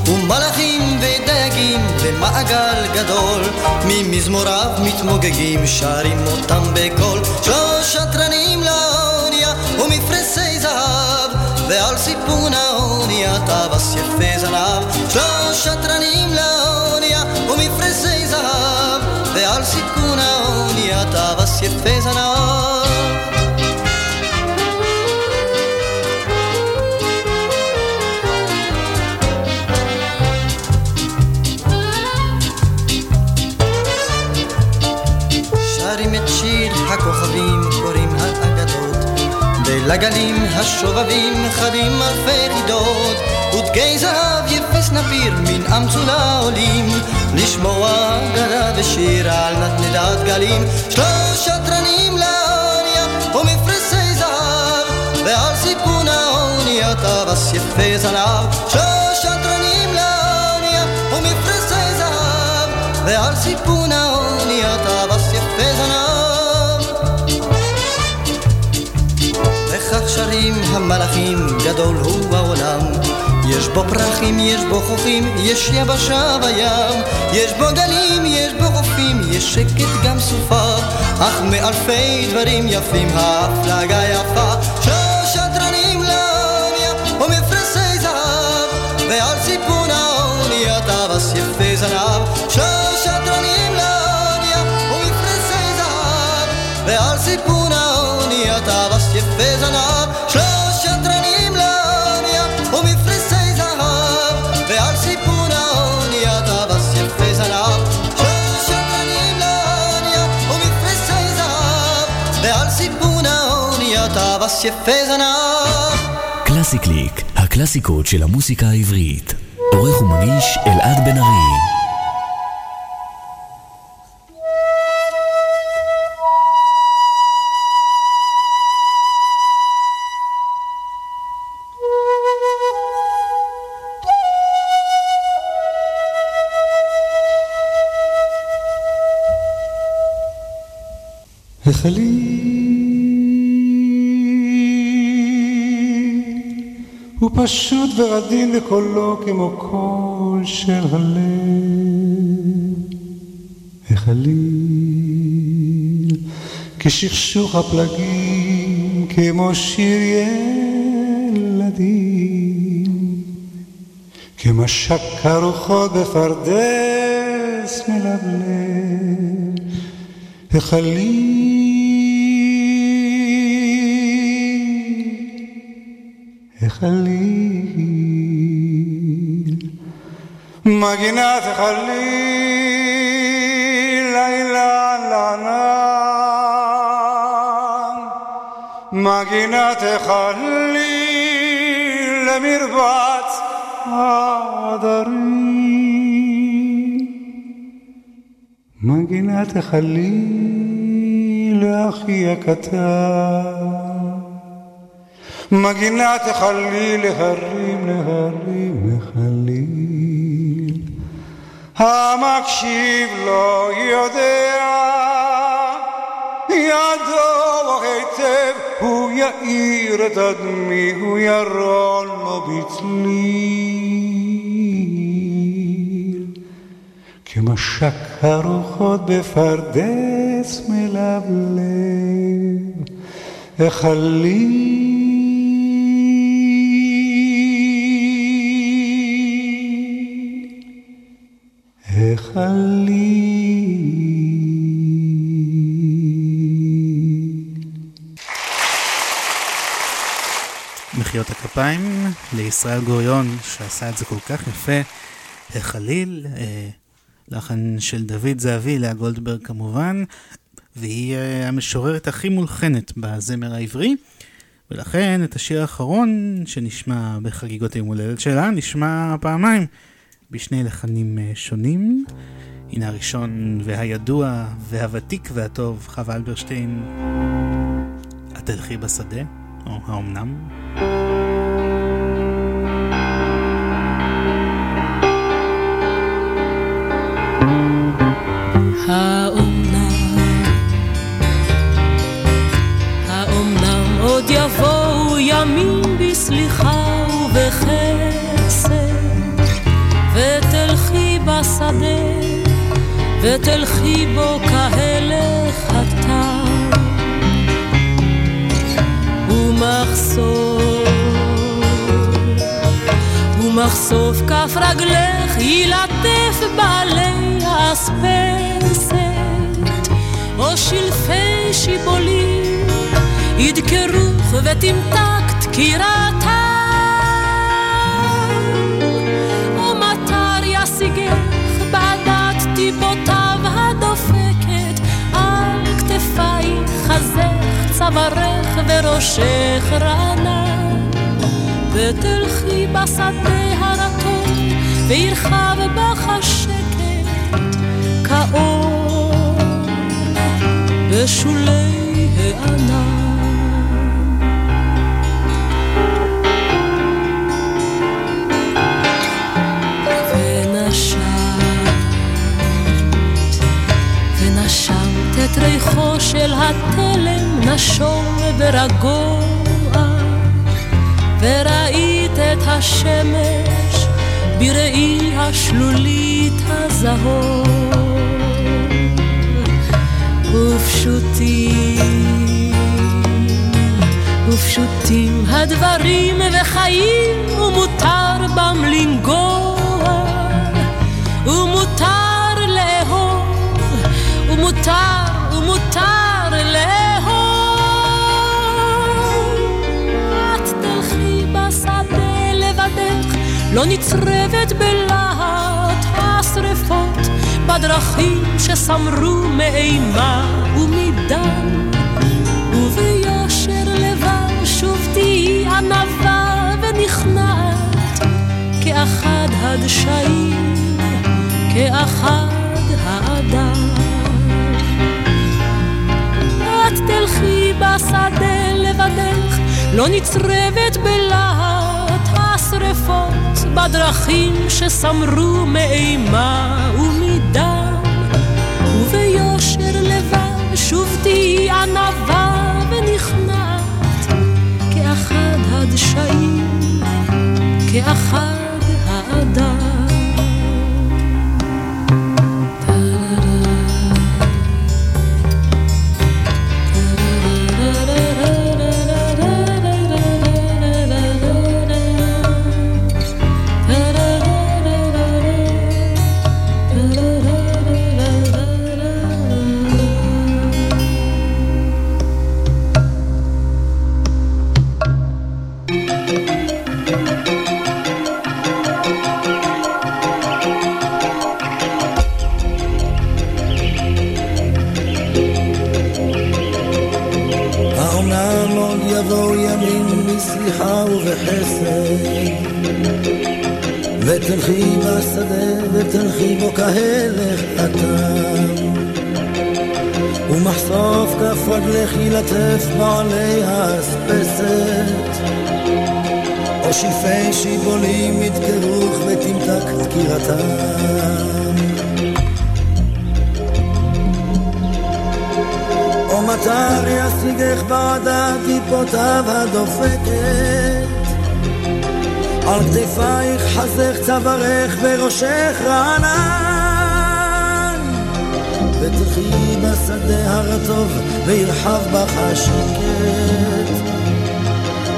Speaker 21: ומלאכים ודייגים במעגל גדול, ממזמוריו מתמוגגים, שרים אותם בקול. שלושה תרנים לאונייה ומפרסי זהב, ועל סיפון האונייה טווס יפה זנב. שלושה תרנים לאונייה ומפרסי זהב, ועל סיפון האונייה טווס יפה זנב. ולגלים השובבים חדים אלפי חידות, ודגי זהב יפס נביר מן אמצולה עולים, לשמוע גדה ושיר על נדנדת גלים, שלוש שטרנים לאונייה ומפרסי זהב, ועל סיפון האונייה טווס יפה זנב, שלוש שטרנים לאונייה ומפרסי זהב, ועל סיפון האונייה טווס המלאכים, גדול הוא העולם. יש בו פרחים, יש בו חופים, יש יבשה בים. יש בו גלים, יש בו חופים, יש שקט גם סופה. אך מאלפי דברים יפים ההפלגה יפה. שלוש שטרנים לאונייה ומפרסי זהב, ועל סיפון האונייה טווס יפה זנב. שלוש לאונייה ומפרסי זהב, ועל סיפון
Speaker 22: קלאסי קליק, הקלאסיקות של המוסיקה העברית. עורך ומגיש אלעד בן ארי.
Speaker 23: הוא פשוט ורדין לקולו כמו קול של הלב. החליל כשכשוך הפלגים כמו שיר ילדים. כמשק הרוחות בפרדס מלבלב. החליל החליל, מגינת החליל, לאילן לענן, מגינת החליל, למרבץ העדרים, מגינת החליל, לאחי הקטן. מגינת החליל להרים להרים לחליל המקשיב לא יודע ידו היטב הוא יאיר את אדמי הוא ירון לו בצליל. כמשק הרוחות בפרדס מלבלב החליל
Speaker 3: מחיאות הכפיים לישראל גוריון שעשה את זה כל כך יפה. חליל, אה, לחן של דוד זהבי, לאה גולדברג כמובן, והיא אה, המשוררת הכי מולחנת בזמר העברי. ולכן את השיר האחרון שנשמע בחגיגות היום הולדת שלה, נשמע פעמיים. בשני לחנים אה, שונים. הנה הראשון והידוע והוותיק והטוב, חווה אלברשטיין, את תלכי בשדה, או האומנם?
Speaker 19: האומנם עוד יבואו ימים בסליחה ובחסד ותלכי בשדה ותלכי בו כהלך הטל ומחשוף ומחשוף כף רגלך ילטף בעלי אספסת או שלפי שיבולים ידקרוך ותמתק דקירתה צווארך וראשך רענן, ותלכי בשדה הרטוב, וירחב בך השקט כאור בשולי הענן. את ריחו של התלם נשום ורגוע, וראית את השמש בראי השלולית הזהור. ופשוטים, ופשוטים הדברים וחיים, ומותר בם לנגוע, ומותר לאהוב, ומותר לא נצרבת בלהט השרפות, בדרכים שסמרו מאימה ומדם. וביושר לבב שוב תהיי ענווה ונכנעת, כאחד הדשאים, כאחד האדם. תלכי בשדה לבדך, לא נצרבת בלהט השרפות, בדרכים שסמרו מאימה ומדם, וביושר לבב שוב תהי ענווה ונכנעת, כאחד הדשאים, כאחד
Speaker 24: טיפותיו הדופקת. על כתפייך חזך צווארך וראשך רענן. ותחי בשדה הרטוב וירחב בך השקט.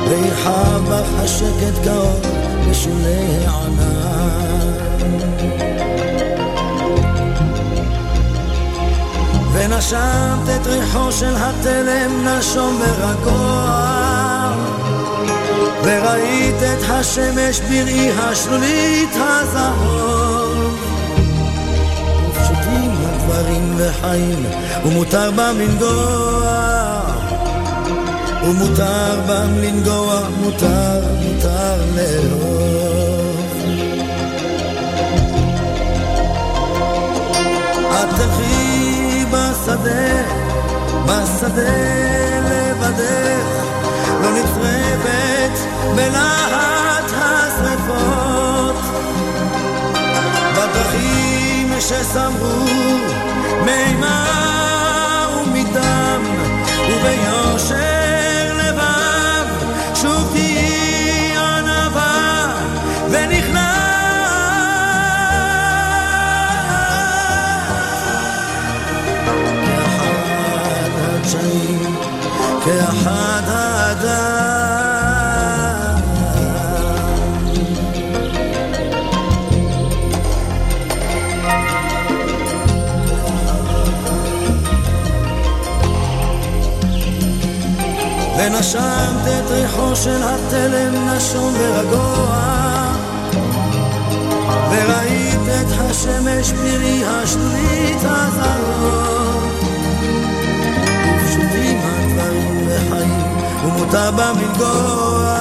Speaker 24: וירחב בך השקט כאור בשולי הענן ונשמת את ריחו של התלם נשום ורגוע וראית את השמש בראי השלולית הזהוב. ופשוטים הדברים וחיים, ומותר בם לנגוע. ומותר בם לנגוע, מותר, מותר לאהוב. את תלכי בשדה, בשדה לבדך, לא נצרבת בלהט השרפות. בדרכים שסמרו מימה ומדם וביושר לבב שוב תהי כאחד האדם. ונשמת את ריחו של התלם נשום ורגוע וראית את השמש פרי השלולית הזרות ומותר בם לנגוע,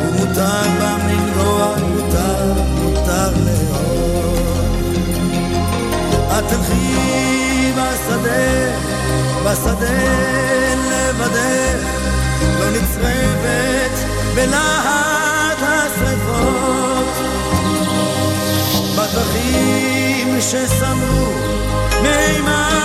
Speaker 24: ומותר בם לנגוע, מותר, מותר לאהוב. את תלכי בשדה, בשדה לבדך, לא נצרבת בלהט השרפות. בדרכים שסמרו מאימה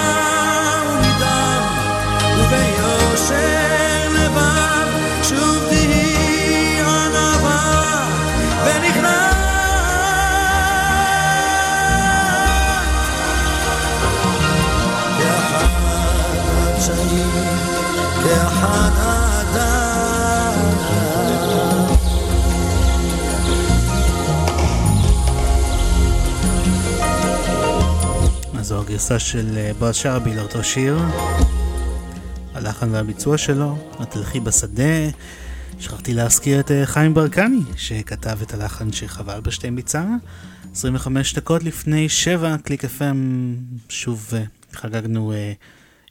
Speaker 3: זו של אה, בועז שרעבי לאותו שיר. הלחן והביצוע שלו, התלכי בשדה. שכחתי להזכיר את אה, חיים ברקני, שכתב את הלחן שחבל בשתי ביצע. 25 דקות לפני שבע, קליק FM, שוב אה, חגגנו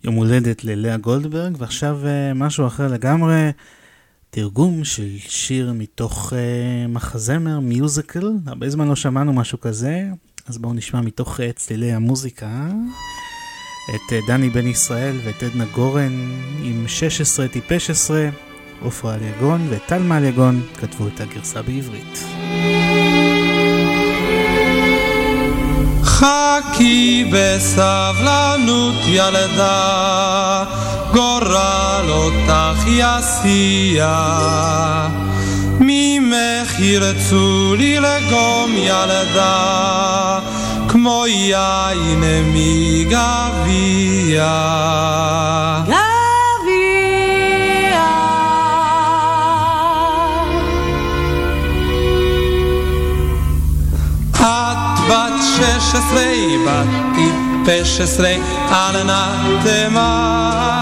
Speaker 3: יום הולדת ללאה גולדברג, ועכשיו משהו אחר לגמרי. תרגום של שיר מתוך מחזמר, מיוזיקל, הרבה זמן לא שמענו משהו כזה, אז בואו נשמע מתוך צלילי המוזיקה את uh, דני בן ישראל ואת עדנה גורן עם 16 טיפש 16, עופרה אליגון וטלמה אליגון כתבו את הגרסה בעברית.
Speaker 25: חכי בסבלנות ילדה, גורל אותך יסיע. ממך ירצו לי לגום ילדה, כמו יין מגביע. את בת שש עשרה, בת טיפש עשרה, אל נא תמרי.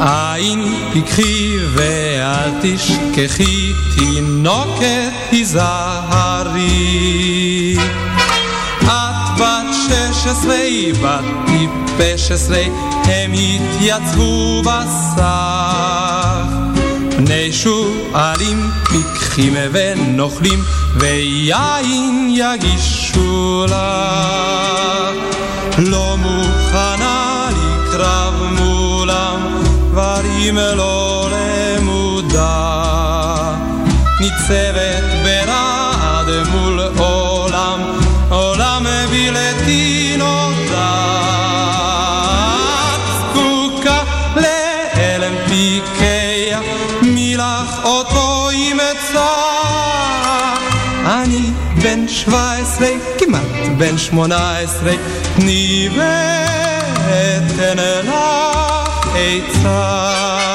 Speaker 25: עין פיקחי ואל תשכחי, תינוקת היזהרי. את בת שש עשרה, בת טיפש עשרה, הם יתייצבו בסך. בני שועלים פיקחים ונוכלים, ויין יגישו לך. לא מוכנה אם לא למודע. ניצבת ברעד מול עולם, עולם בלתי נודע. זקוקה לאלם פיקח, מילך אותו ימצא. אני בן שבע עשרה, כמעט בן שמונה עשרה, תני ואתן לך עצה.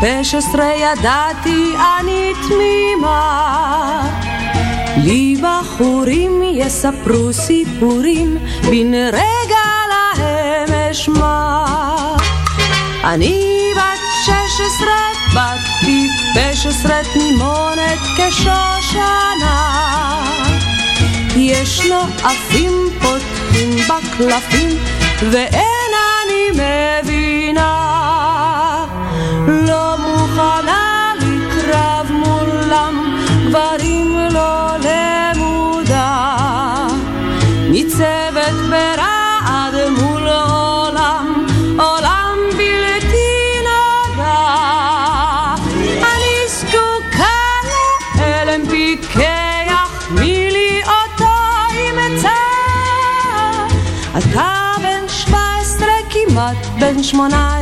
Speaker 26: ב-16 ידעתי אני תמימה. לי בחורים יספרו סיפורים, בן רגע להם אשמע. אני בת 16, בת טיפש עשרה תמימונת כשושנה. ישנו עפים פותחים בקלפים, ואין אני מבינה. לא גברים לא למודע, ניצבת ברעד מול עולם, עולם בלתי נודע. אני זקוקה להלם פיקח מליאותיי מצא. אתה בן 17 כמעט בן 18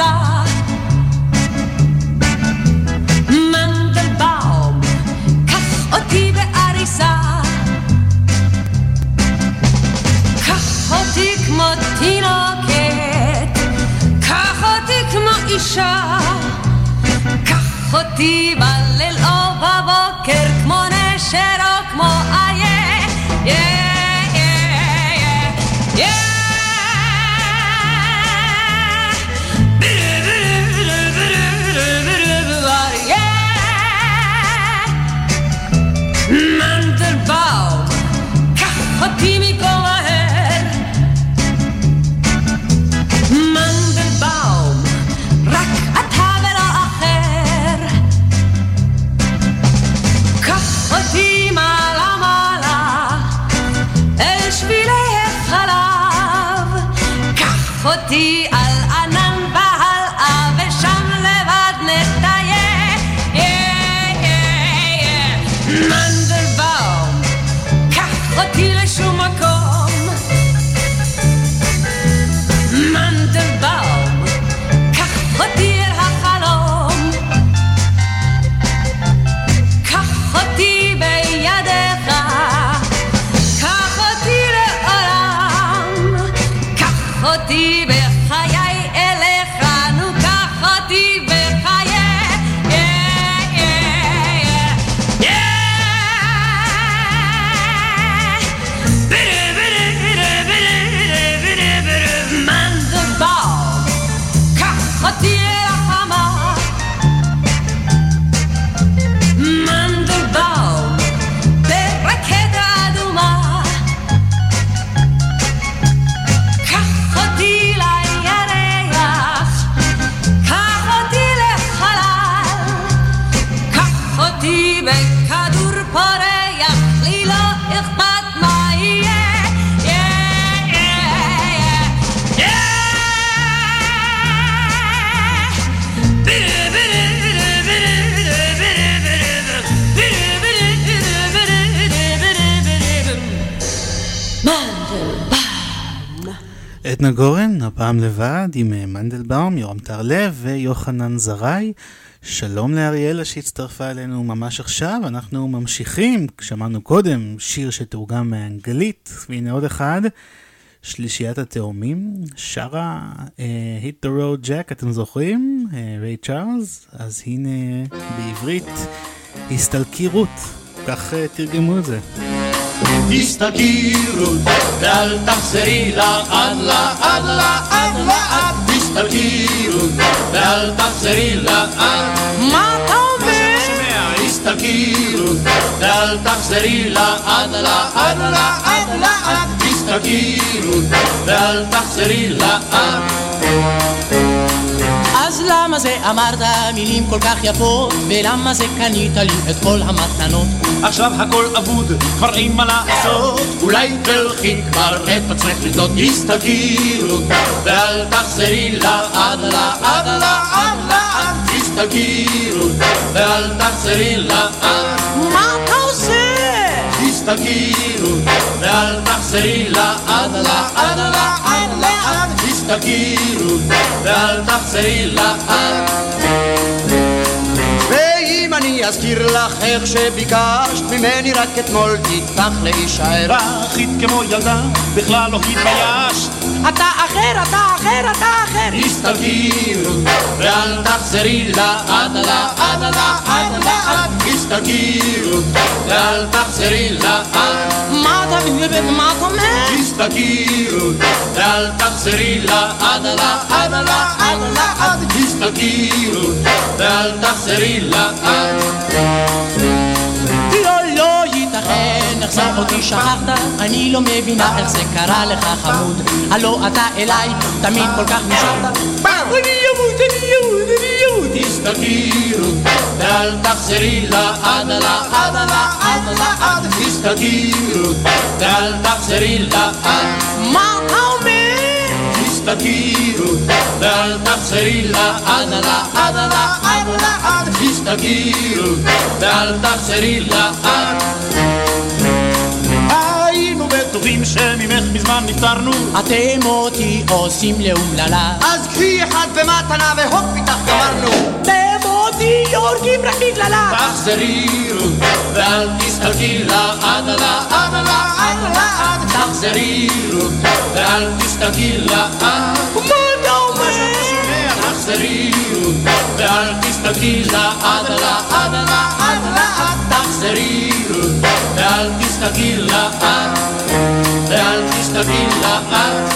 Speaker 26: בהריסה. מנדלבאום, קח אותי בעריסה. קח אותי כמו תינוקת, קח אותי כמו אישה. קח אותי בליל או בבוקר כמו נשר או כמו איה. יא,
Speaker 3: עדנה גורן, הפעם לבד, עם אה, מנדלבאום, יורם טרלב ויוחנן זרעי. שלום לאריאלה שהצטרפה אלינו ממש עכשיו, אנחנו ממשיכים, שמענו קודם שיר שתורגם מאנגלית, והנה עוד אחד, שלישיית התאומים, שרה uh, Hit the Road Jack, אתם זוכרים? uh, ריי צ'ארלס, אז הנה בעברית, הסתלקי רות, כך uh, תרגמו את זה.
Speaker 27: תסתלקי רות, ואל תחזרי לעד, לעד, לעד, לעד. תסתלקי רות, ואל תחזרי לעד.
Speaker 26: מה אתה אומר?
Speaker 27: תסתלקי רות, ואל תחזרי לעד, לעד, לעד, לעד. תסתלקי רות, ואל תחזרי לעד.
Speaker 28: אז למה זה אמרת מילים כל כך יפות? ולמה זה קנית לי את כל המתנות?
Speaker 27: עכשיו הכל אבוד, כבר אין מה לעשות. אולי תלכי כבר את עצמך לבנות הסתגרות, ואל תחזרי לעד, לעד, לעד, לעד. הסתגרות, ואל תחזרי לעד.
Speaker 26: מה אתה עושה?
Speaker 27: הסתגרות, ואל תחזרי לעד, לעד, לעד, לעד. הסתגרות, ואל תחזרי לעד.
Speaker 29: ואם אני אזכיר לך איך שביקשת ממני רק אתמול תטפח להישאר
Speaker 27: רכית כמו ילדה, בכלל לא התביישת.
Speaker 26: אתה אחר, אתה אחר, אתה אחר.
Speaker 27: הסתגרות, ואל תחזרי לעד, לעד, לעד, לעד. הסתגרות, ואל תחזרי לעד.
Speaker 26: מה אתה מה אתה אומר?
Speaker 27: הסתגרות, ואל תחזרי לעד, לעד, לעד, לעד. הסתגרות, ואל תחזרי לעד.
Speaker 28: לא, לא ייתכן, איך זה אותי שכחת? אני לא מבינה איך זה קרה לך חמוד. הלא אתה אליי תמיד כל כך נשארת.
Speaker 27: אני אמות, אני אמות, אני אמות. הסתגרות, ואל תחזרי לעד, לעד, לעד, לעד. הסתגרות, ואל תחזרי לעד.
Speaker 26: מה אתה אומר?
Speaker 27: הסתגרות, ואל תחזרי לעד, לעד, לעד, לעד. הסתגרות, ואל תחזרי לעד. בטוחים שממך מזמן נפטרנו.
Speaker 30: אתם אותי עושים לאומללה.
Speaker 27: אז קחי אחד במתנה והופ איתך גמרנו.
Speaker 30: אתם אותי הורגים רק בגללה.
Speaker 27: תחזרי רות, ואל תסתלקי לעד לעד לעד לעד. תחזרי רות, ואל תסתלקי לעד.
Speaker 30: מה אתה אומר?
Speaker 27: תחזרי רות, ואל תסתלקי לעד לעד לעד לעד. תחזרי ואל תסתלקי לאט, ואל תסתלקי לאט,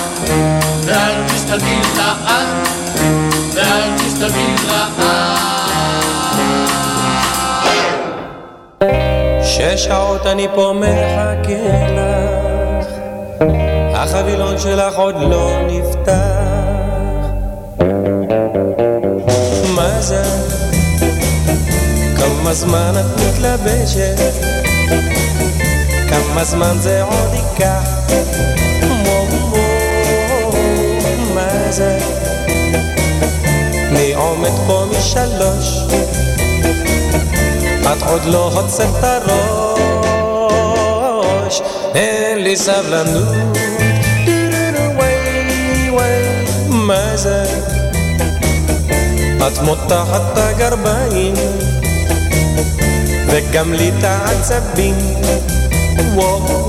Speaker 27: ואל תסתלקי לאט, ואל תסתלקי לאט.
Speaker 31: שש שעות אני פה מחכה לך, החבילון שלך עוד לא נפתח. מה זה? כמה זמן את מתלבשת? כמה זמן זה עוד ייקח? מו, מו, מה זה? אני עומד פה משלוש, את עוד לא הוצאת את הראש, אין לי סבלנות. וואי וואי, מה זה? את מותחת את הגרביים וגם לי את העצבים. וואו,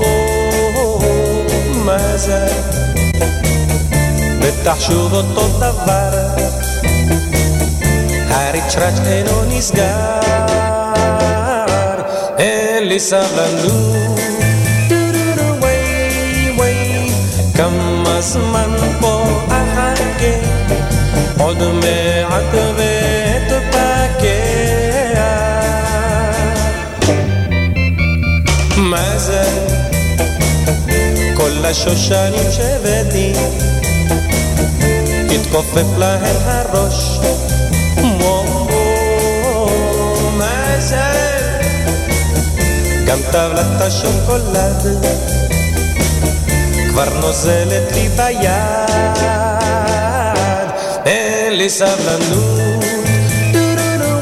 Speaker 31: וואו, מה זה? בטח שוב אותו דבר הריצ'ראץ' אינו נסגר אין לי סבלנות. כמה זמן פה עוד מעט ואתפקע מה זה? כל השושנים שהבאתי התכופף להם הראש מה זה? גם טבלת השוקולד כבר נוזלת לי ביד אין לי סבלנות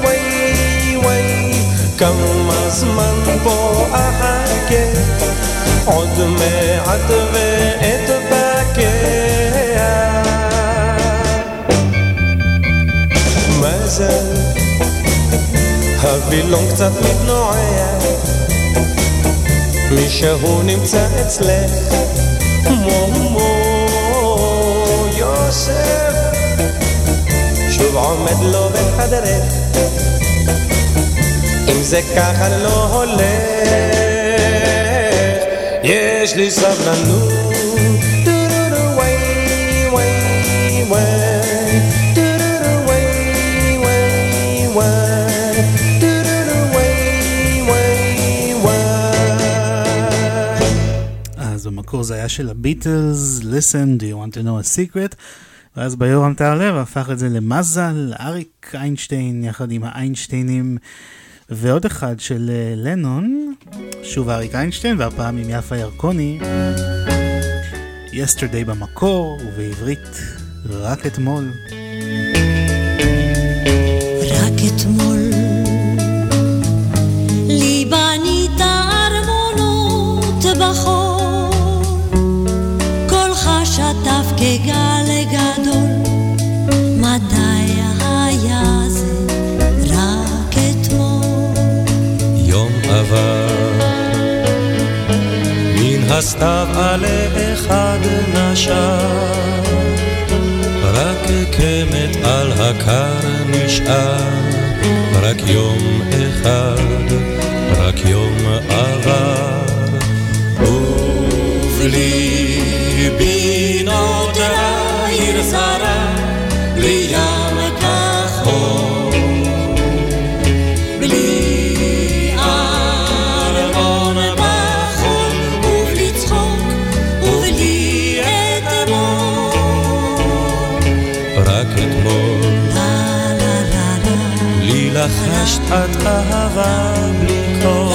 Speaker 31: וואי וואי כמה זמן פה אחכה עוד מעט ואתבקע מה זה? הווילון קצת מתנועע מישהו נמצא אצלך מו מו עומד לו בחדרך אם זה ככה לא הולך יש לי סבלנות.
Speaker 3: זה היה של הביטלס, listen, do you want to know a secret? ואז ביורם טהרלב הפך את זה למזל, אריק איינשטיין יחד עם האיינשטיינים, ועוד אחד של אה, לנון, שוב אריק איינשטיין, והפעם עם יפה ירקוני. יסטרדי במקור, ובעברית רק אתמול.
Speaker 1: רק אתמול לי
Speaker 31: הסתיו עלה אחד נשר רק קמת על הקר נשאר. רק יום אחד רק יום עבר. ובליבי נותרה עיר זרה בלי לחשת את אהבה בלי קול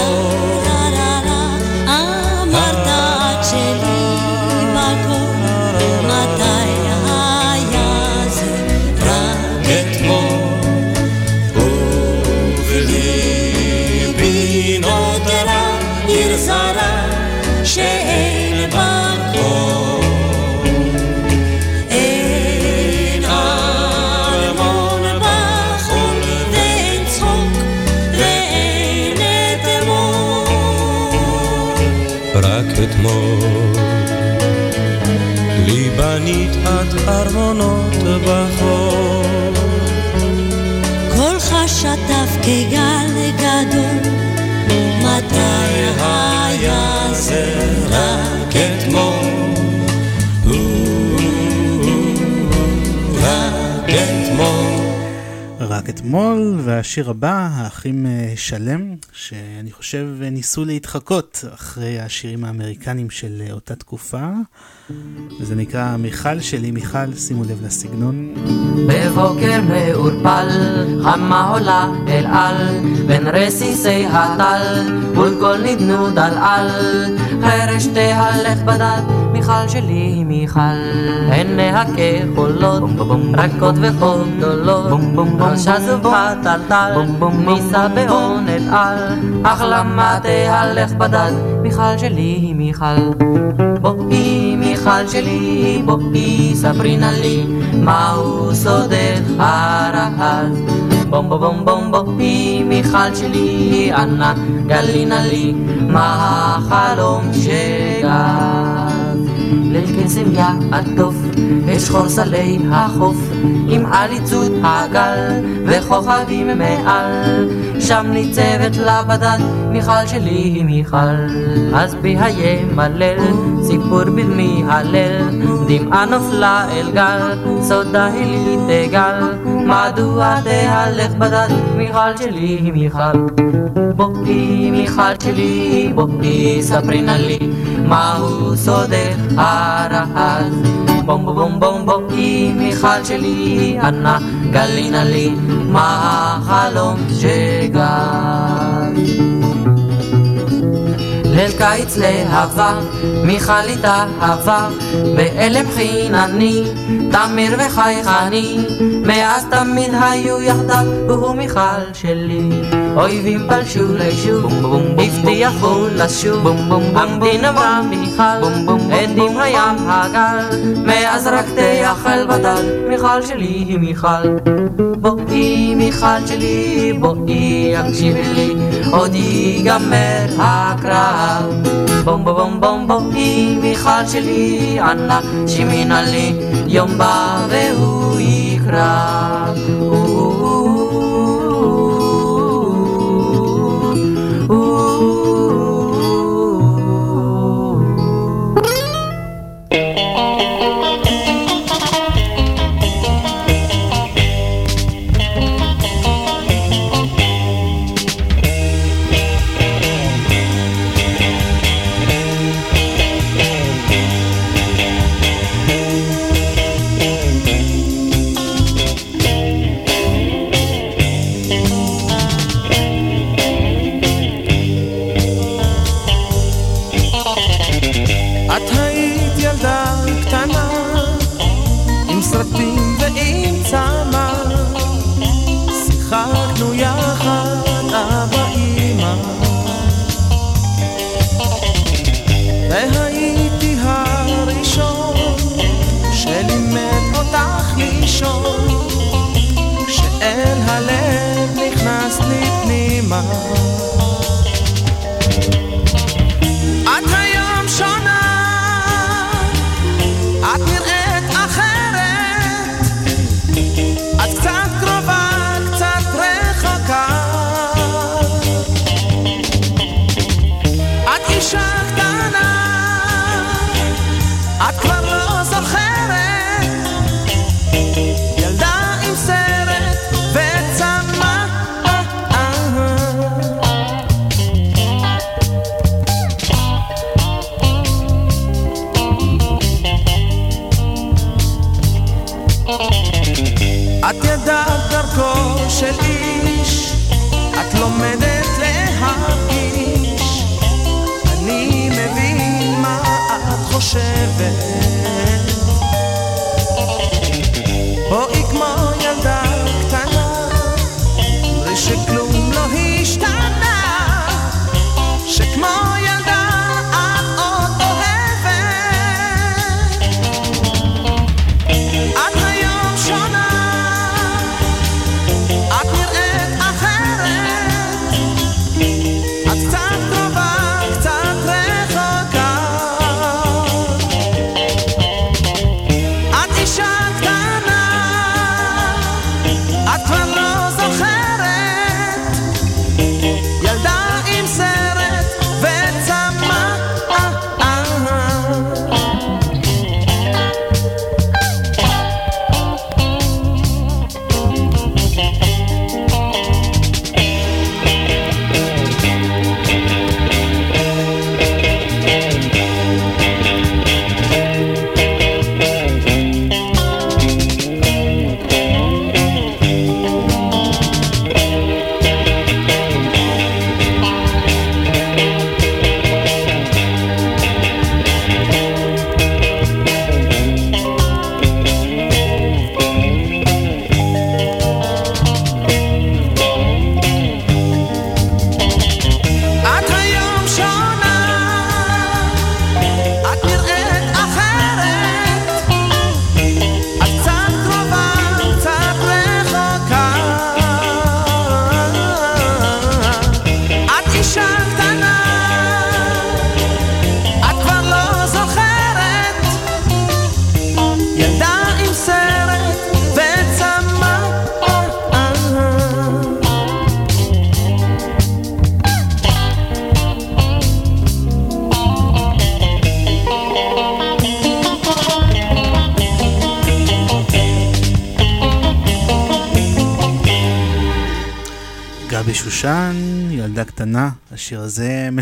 Speaker 31: אתמול,
Speaker 3: והשיר הבא, האחים אה, שלם, שאני חושב אה, ניסו להתחקות אחרי השירים האמריקנים של אה, אותה תקופה. וזה נקרא מיכל שלי מיכל, שימו לב לסגנון.
Speaker 32: בבוקר מעורפל, חמה עולה אל על, בין רסיסי הטל, מול כל נדנוד על על, חרש תהלך בדד, מיכל שלי מיכל. עיניה כחולות, רכות וחודולות, ראשה זוכה טלטל, נישא בעונד על, אך למה תהלך בדד, מיכל שלי מיכל. בואי מיכל שלי, בואי ספרי נא לי, מהו סודך הרעז. בום בום בום בום בואי מיכל שלי, אנא גלי נא לי, מה החלום שגז. ליל קסם יעטוף, אשחור סלי החוף, עם עליצות הגל, וכוכבים מעל, שם ניצבת לה בדד, מיכל שלי מיכל. אז בי הימלל, סיפור בדמי הלל, דמעה נופלה אל גל, סודה היא לי תגל, מדוע תהלך בדד, מיכל שלי מיכל. בואי מיכל שלי, בואי ספרי נא לי, מהו סודך הרעז. בום בום בום בואי מיכל שלי, אנא גלי נא לי, מה החלום שגז. ליל קיץ להבה, מיכלית אהבה, באלם חינני, תמיר וחייכני, מאז תמיד היו יחדיו, והוא מיכל שלי. אויבים פלשו לשוב, הבטיחו לשוב, המדין אמרה מיכל, עדים הים הגל, מאז רק תייחל בדד, מיכל שלי היא מיכל. בואי מיכל שלי, בואי הקשיבי לי, עוד ייגמר הקרב. בום בום בום בואי מיכל שלי, אנא שימינה לי, יום בא והוא יקרא.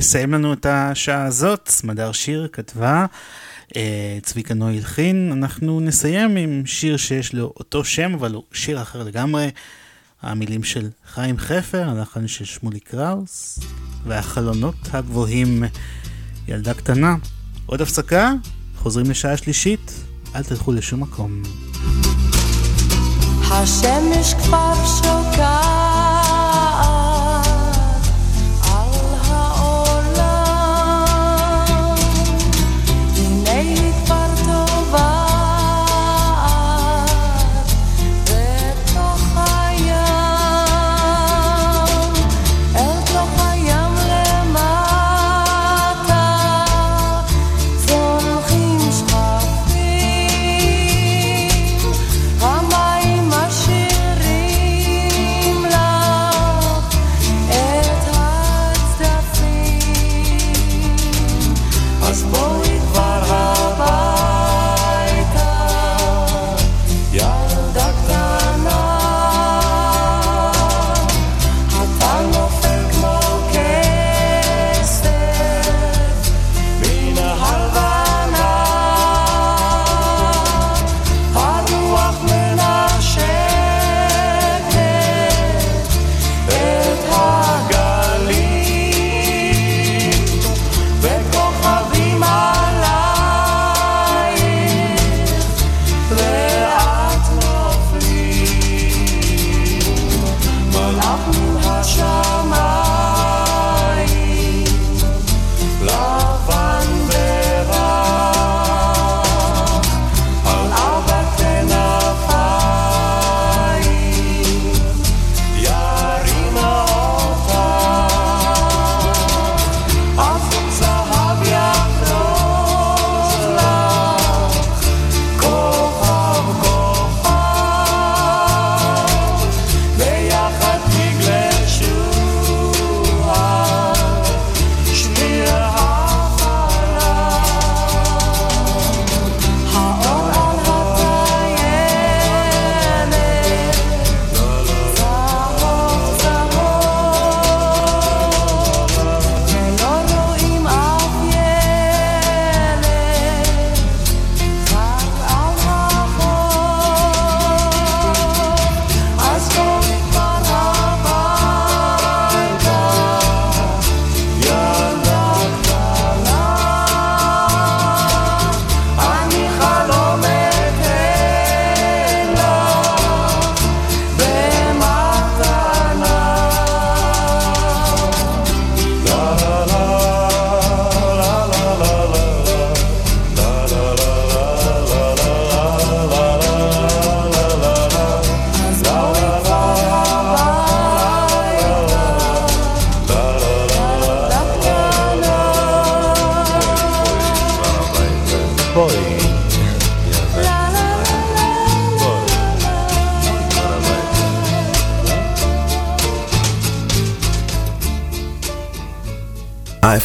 Speaker 3: מסיים לנו את השעה הזאת, סמדר שיר כתבה, אה, צביקה נוי הלחין, אנחנו נסיים עם שיר שיש לו אותו שם, אבל הוא שיר אחר לגמרי, המילים של חיים חפר, הלחן של שמולי קראוס, והחלונות הגבוהים, ילדה קטנה. עוד הפסקה, חוזרים לשעה שלישית, אל תלכו לשום מקום.
Speaker 26: השמש כבר שוקעת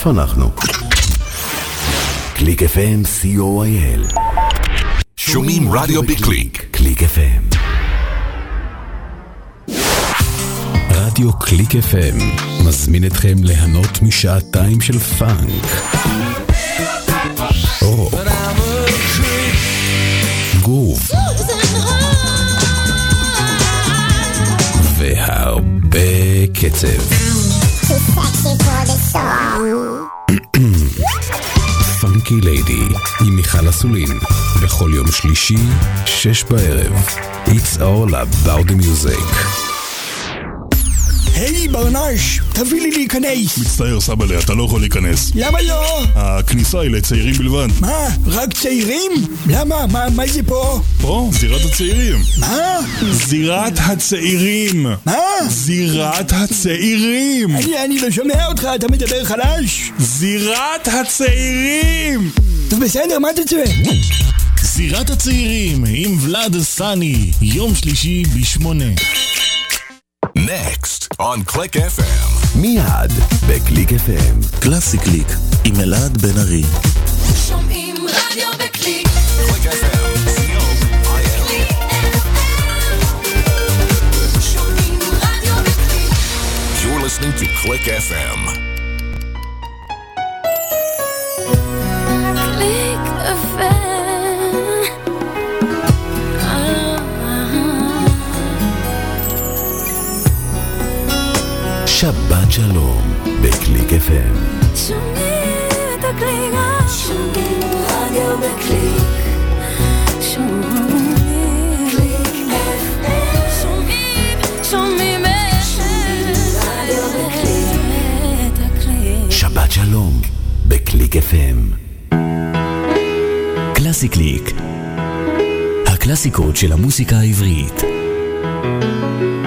Speaker 33: איפה אנחנו? קליק FM, co.il.
Speaker 34: שומעים רדיו בקליק.
Speaker 33: קליק FM.
Speaker 22: רדיו קליק FM מזמין אתכם ליהנות משעתיים של פאנק. רוק. גרוב. והרבה קצב. אסולין בכל יום שלישי, שש בערב. It's all about the music.
Speaker 15: היי ברנש, תביא לי להיכנס.
Speaker 35: מצטער סבאלה, אתה לא יכול להיכנס.
Speaker 15: למה לא?
Speaker 35: הכניסה היא לצעירים בלבד.
Speaker 15: מה? רק צעירים? למה? מה, מה זה פה?
Speaker 35: פה, זירת הצעירים.
Speaker 15: מה?
Speaker 35: זירת הצעירים.
Speaker 15: מה?
Speaker 35: זירת הצעירים.
Speaker 15: אני, אני לא שומע אותך, אתה מדבר חלש.
Speaker 35: זירת הצעירים!
Speaker 15: טוב בסדר, מה אתה צועק?
Speaker 35: זירת הצעירים עם ולאד סאני, יום שלישי בשמונה.
Speaker 34: Next on Click FM.
Speaker 33: מיד בקליק FM.
Speaker 36: קלאסי קליק עם אלעד בן ארי.
Speaker 1: שומעים רדיו בקליק.
Speaker 34: Click FM.
Speaker 1: בקליק.
Speaker 34: Your Click FM.
Speaker 1: שלום בקליק FM.
Speaker 19: שומעים את הקליק, שומעים רדיו בקליק. שומעים קליק FM. שומעים, שומעים רדיו בקליק. את הקליק.
Speaker 1: שבת שלום בקליק FM.
Speaker 22: קלאסי קליק. הקלאסיקות של המוסיקה העברית.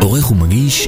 Speaker 22: עורך ומגיש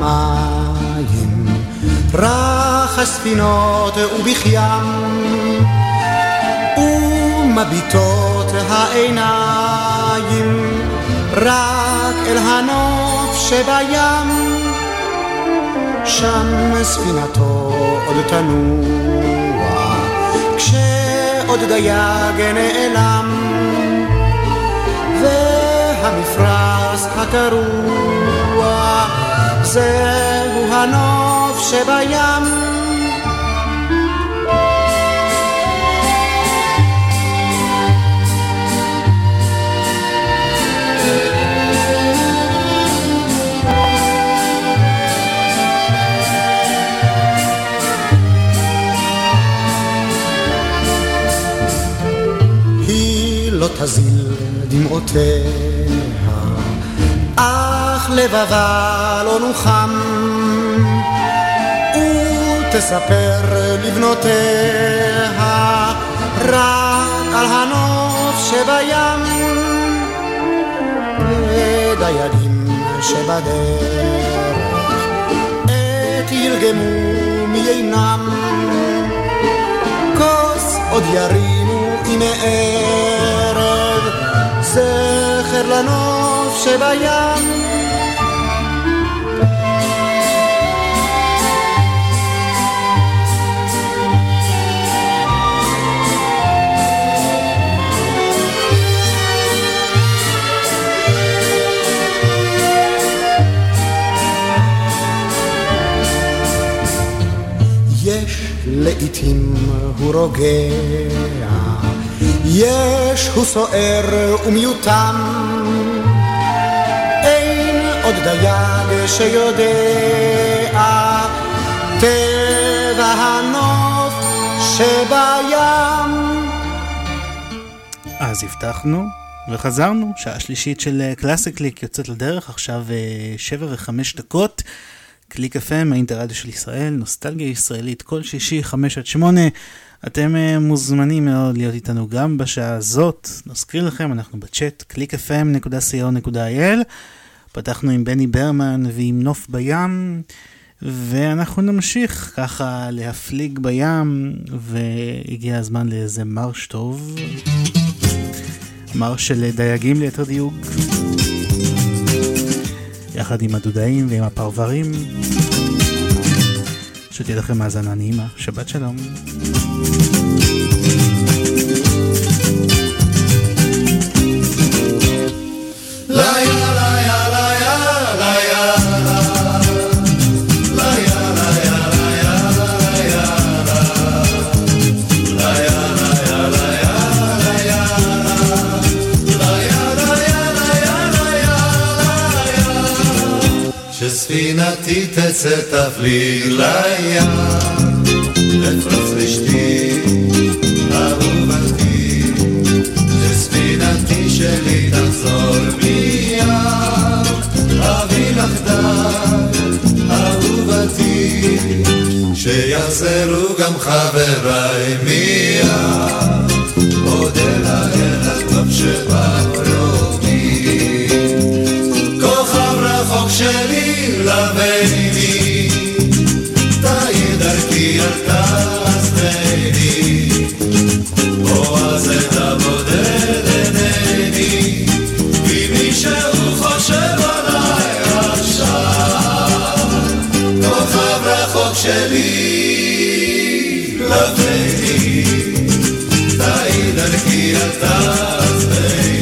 Speaker 37: והמים, רך הספינות ובכיים, ומביטות העיניים, רק אל הנוף שבים. שם ספינתו עוד תנוע, כשעוד דייג נעלם. והמפרש הקרוע זהו הנוף שבים. היא לא תזיל דמעותיה, לבבה לא נוחם, ותספר לבנותיה רק על הנוף שבים, ודייגים שבדרך עת ירגמו מיינם, כוס עוד ירימו עם ערב, זכר לנוף שבים. לעתים הוא רוגע, יש הוא סוער ומיותם. אין עוד דייג שיודע טבע הנוף שבים.
Speaker 3: אז הבטחנו וחזרנו, שעה שלישית של אה, קלאסי קליק יוצאת לדרך, עכשיו אה, שבע וחמש דקות. קליק FM, האינטרדיו של ישראל, נוסטלגיה ישראלית, כל שישי, חמש עד שמונה. אתם אה, מוזמנים מאוד להיות איתנו גם בשעה הזאת. נזכיר לכם, אנחנו בצ'אט, clickfm.co.il. פתחנו עם בני ברמן ועם נוף בים, ואנחנו נמשיך ככה להפליג בים, והגיע הזמן לאיזה מרש טוב. מרש של דייגים ליתר דיוק. יחד עם הדודאים ועם הפרברים. שתהיה לכם האזנה נעימה, שבת שלום.
Speaker 38: שספינתי תצא תפליג לים, אפרוץ לשתי אהובתי, שספינתי שלי תחזור מיד, אביא לך דג, אהובתי, שיחזרו גם חבריי מיד, אודה לאל הטוב שבעולמי. לביני, תאיר דרכי אל תעזבני, בועז את הבודד אינני, כי מישהו חושב עליי עכשיו, כוכב רחוק שלי לביני, תאיר דרכי אל תעזבני,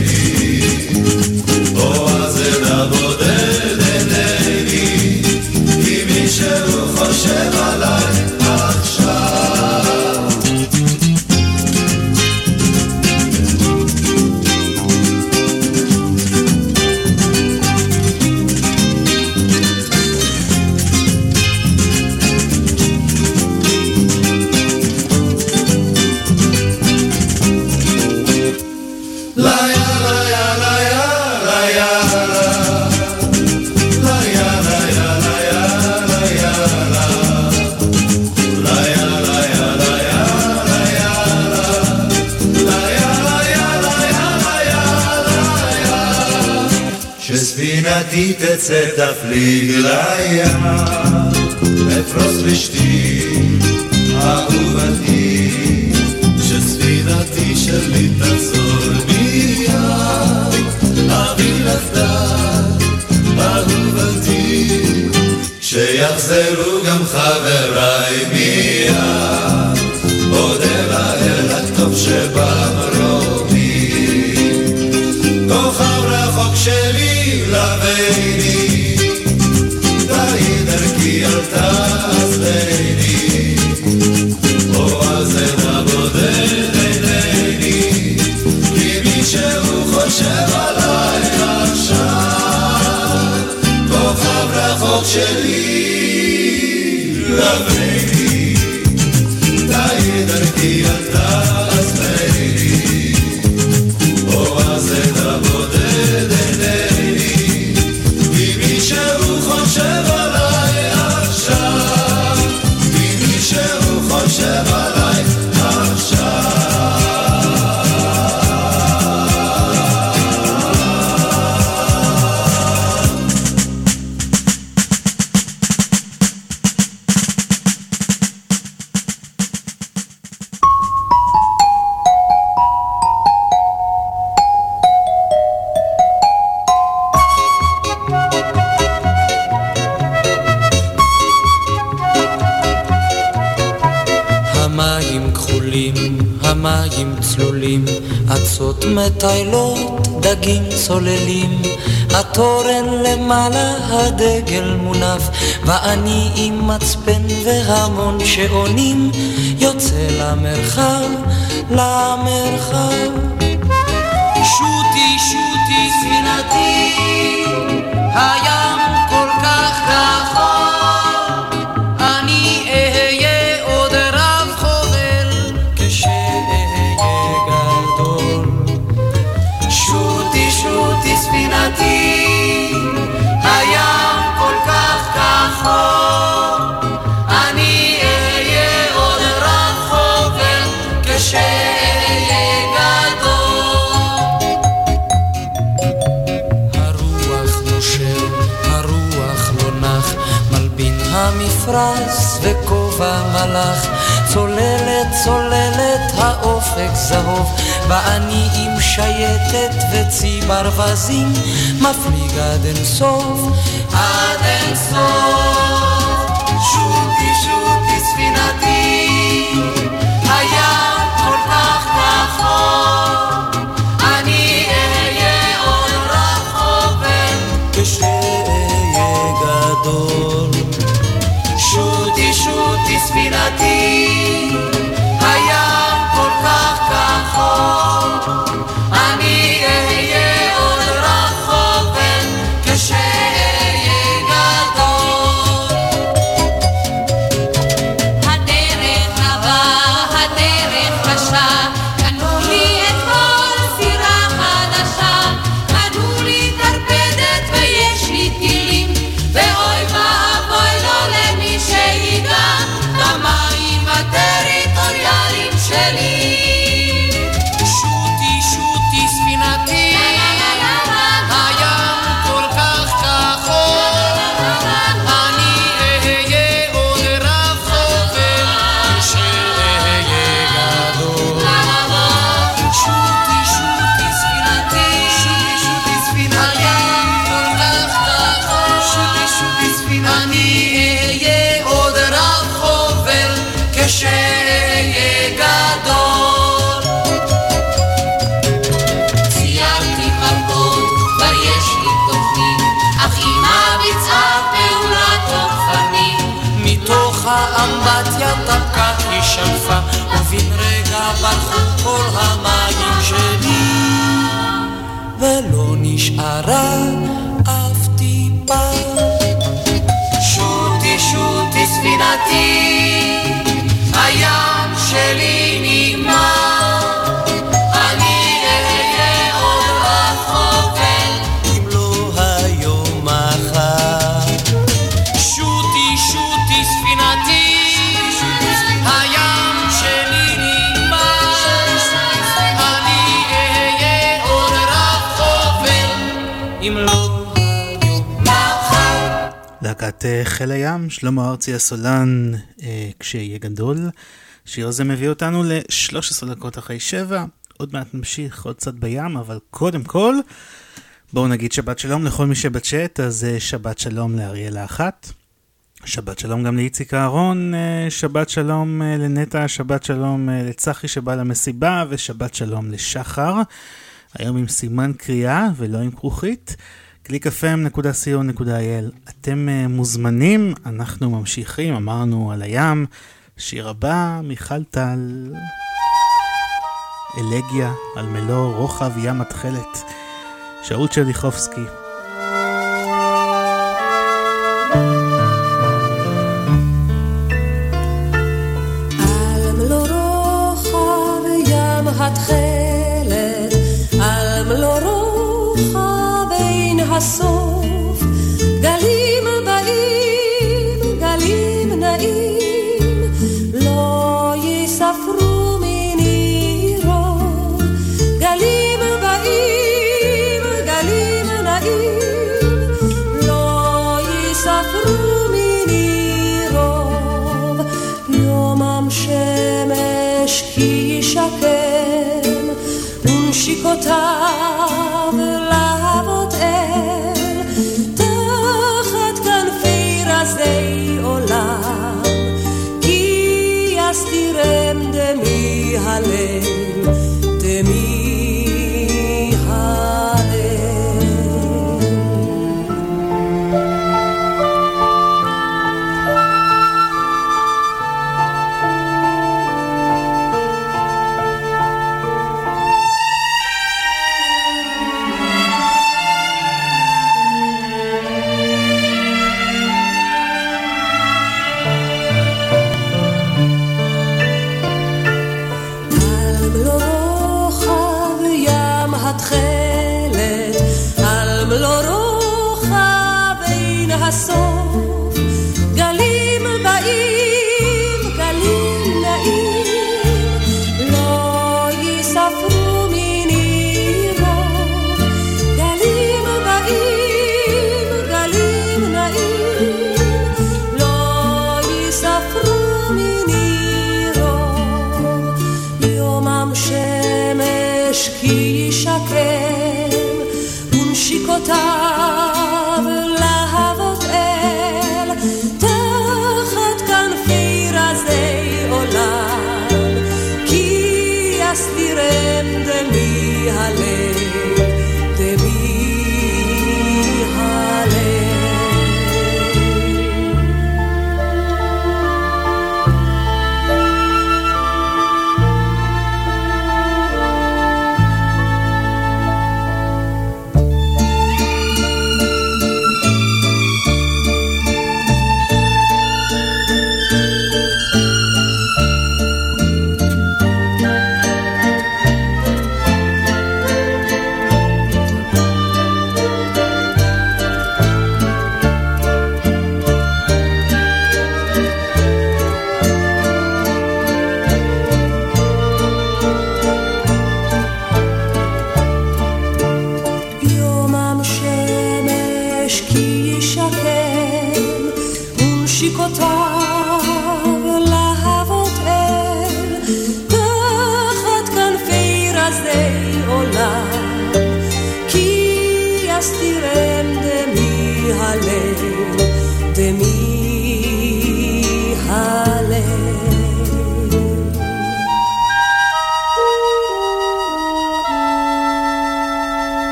Speaker 38: תצא תפליג לים, אפרוס רשתי, אהובתי, שספינתי שלי תחזור מיד, אביא לך דג, אהובתי, שיחזרו גם חבריי מיד, אודה לאל הטוב שבמרומי. כוכב רחוק שלי לביני, שלי לביני, תהי דרכי אל
Speaker 2: צוללים, התורן למעלה, הדגל מונף, ואני עם מצפן והמון שעונים, יוצא למרחב, למרחב. שוטי, שוטי, ספינתי, הים מלאך, צוללת צוללת האופק זהוב, ואני עם שייטת וצי ברווזים, מפליג עד אין סוף, עד אין סוף.
Speaker 39: ולא
Speaker 3: חיל הים, שלמה ארצי הסולן, אה, כשיהיה גדול. שיר הזה מביא אותנו ל-13 דקות אחרי שבע. עוד מעט נמשיך עוד קצת בים, אבל קודם כל, בואו נגיד שבת שלום לכל מי שבצ'אט, אז אה, שבת שלום לאריאלה אחת. שבת שלום גם לאיציק אהרון, אה, שבת שלום אה, לנטע, שבת שלום אה, לצחי שבא למסיבה, ושבת שלום לשחר. היום עם סימן קריאה ולא עם כרוכית. www.clickfm.co.il אתם uh, מוזמנים, אנחנו ממשיכים, אמרנו על הים, שיר הבא, מיכל טל, אלגיה על מלוא רוחב ים התכלת, שאול
Speaker 26: ים התכלת, אין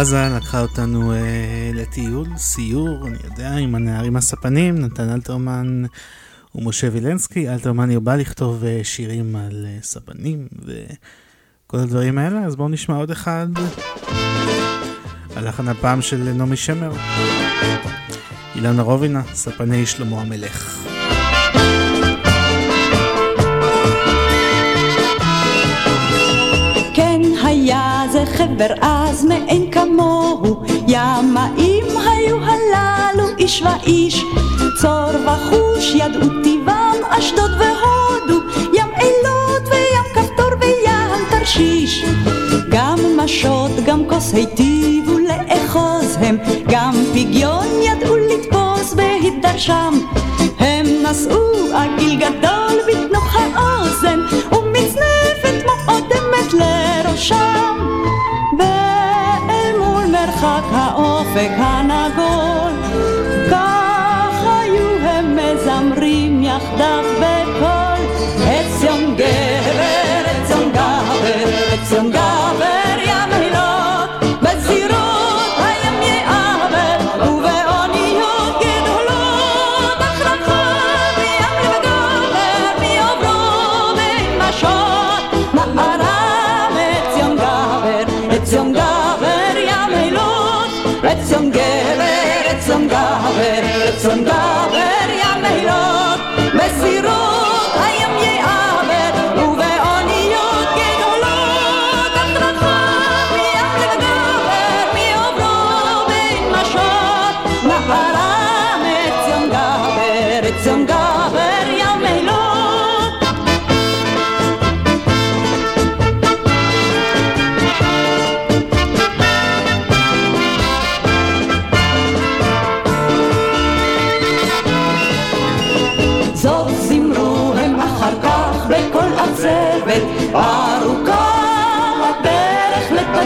Speaker 3: חזה לקחה אותנו אה, לטיול, סיור, אני יודע, עם הנערים הספנים, נתן אלתרמן ומשה וילנסקי. אלתרמן הרבה לכתוב אה, שירים על אה, ספנים וכל הדברים האלה, אז בואו נשמע עוד אחד. הלחן הפעם של נעמי שמר. אילנה רובינה, ספני שלמה המלך.
Speaker 40: כן היה זה חבר אז מעין כמוהו, ימאים היו הללו איש ואיש, צור וחוש ידעו טיבם אשדוד והודו, ים אילות וים כפתור וים תרשיש. גם משות גם כוס היטיבו לאחוז הם, גם פגיון ידעו לתפוס בהתדרשם. הם נשאו עגיל גדול בתנוך האוזן, ומצנפת מאוד אמת לראשם. האופק הנגון, כך היו הם מזמרים יחדיו.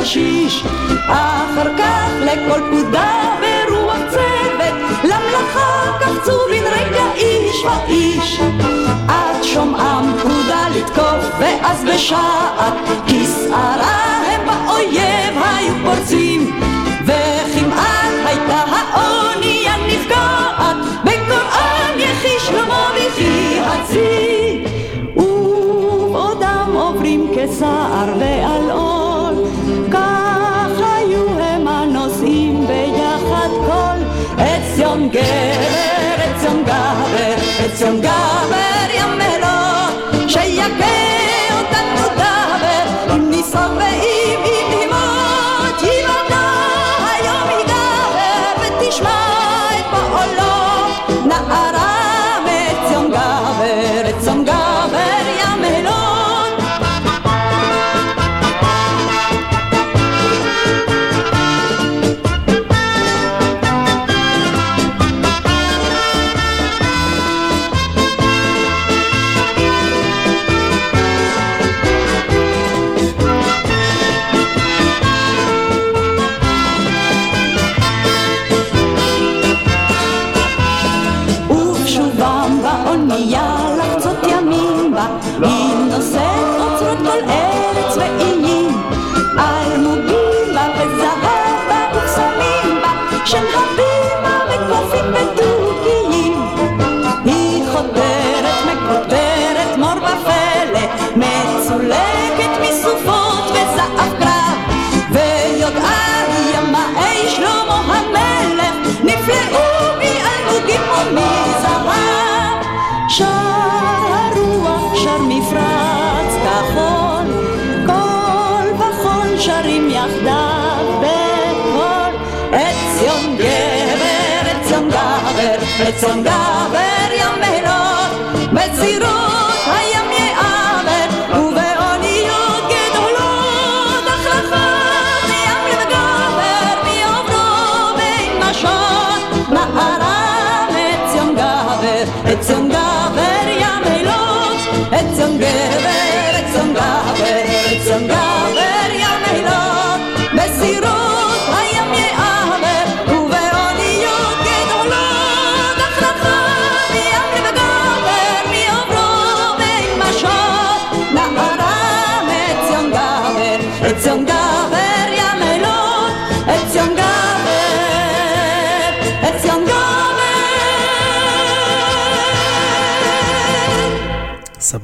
Speaker 40: תרשיש. אחר כך לכל פקודה ברוח צוות, למלאכה קפצו בן רגע איש ואיש. עד שומעם פקודה לתקוף, ואז בשעת כסערה הם באויב היו פורצים. וכמעט הייתה האונייה נפגעת, בקוראן יחי שלמה וכי הצי. ובעודם עוברים כסער ואלעול, Gabe, Etzon Gabe, Etzon Gabe. Son gaver yam behelot,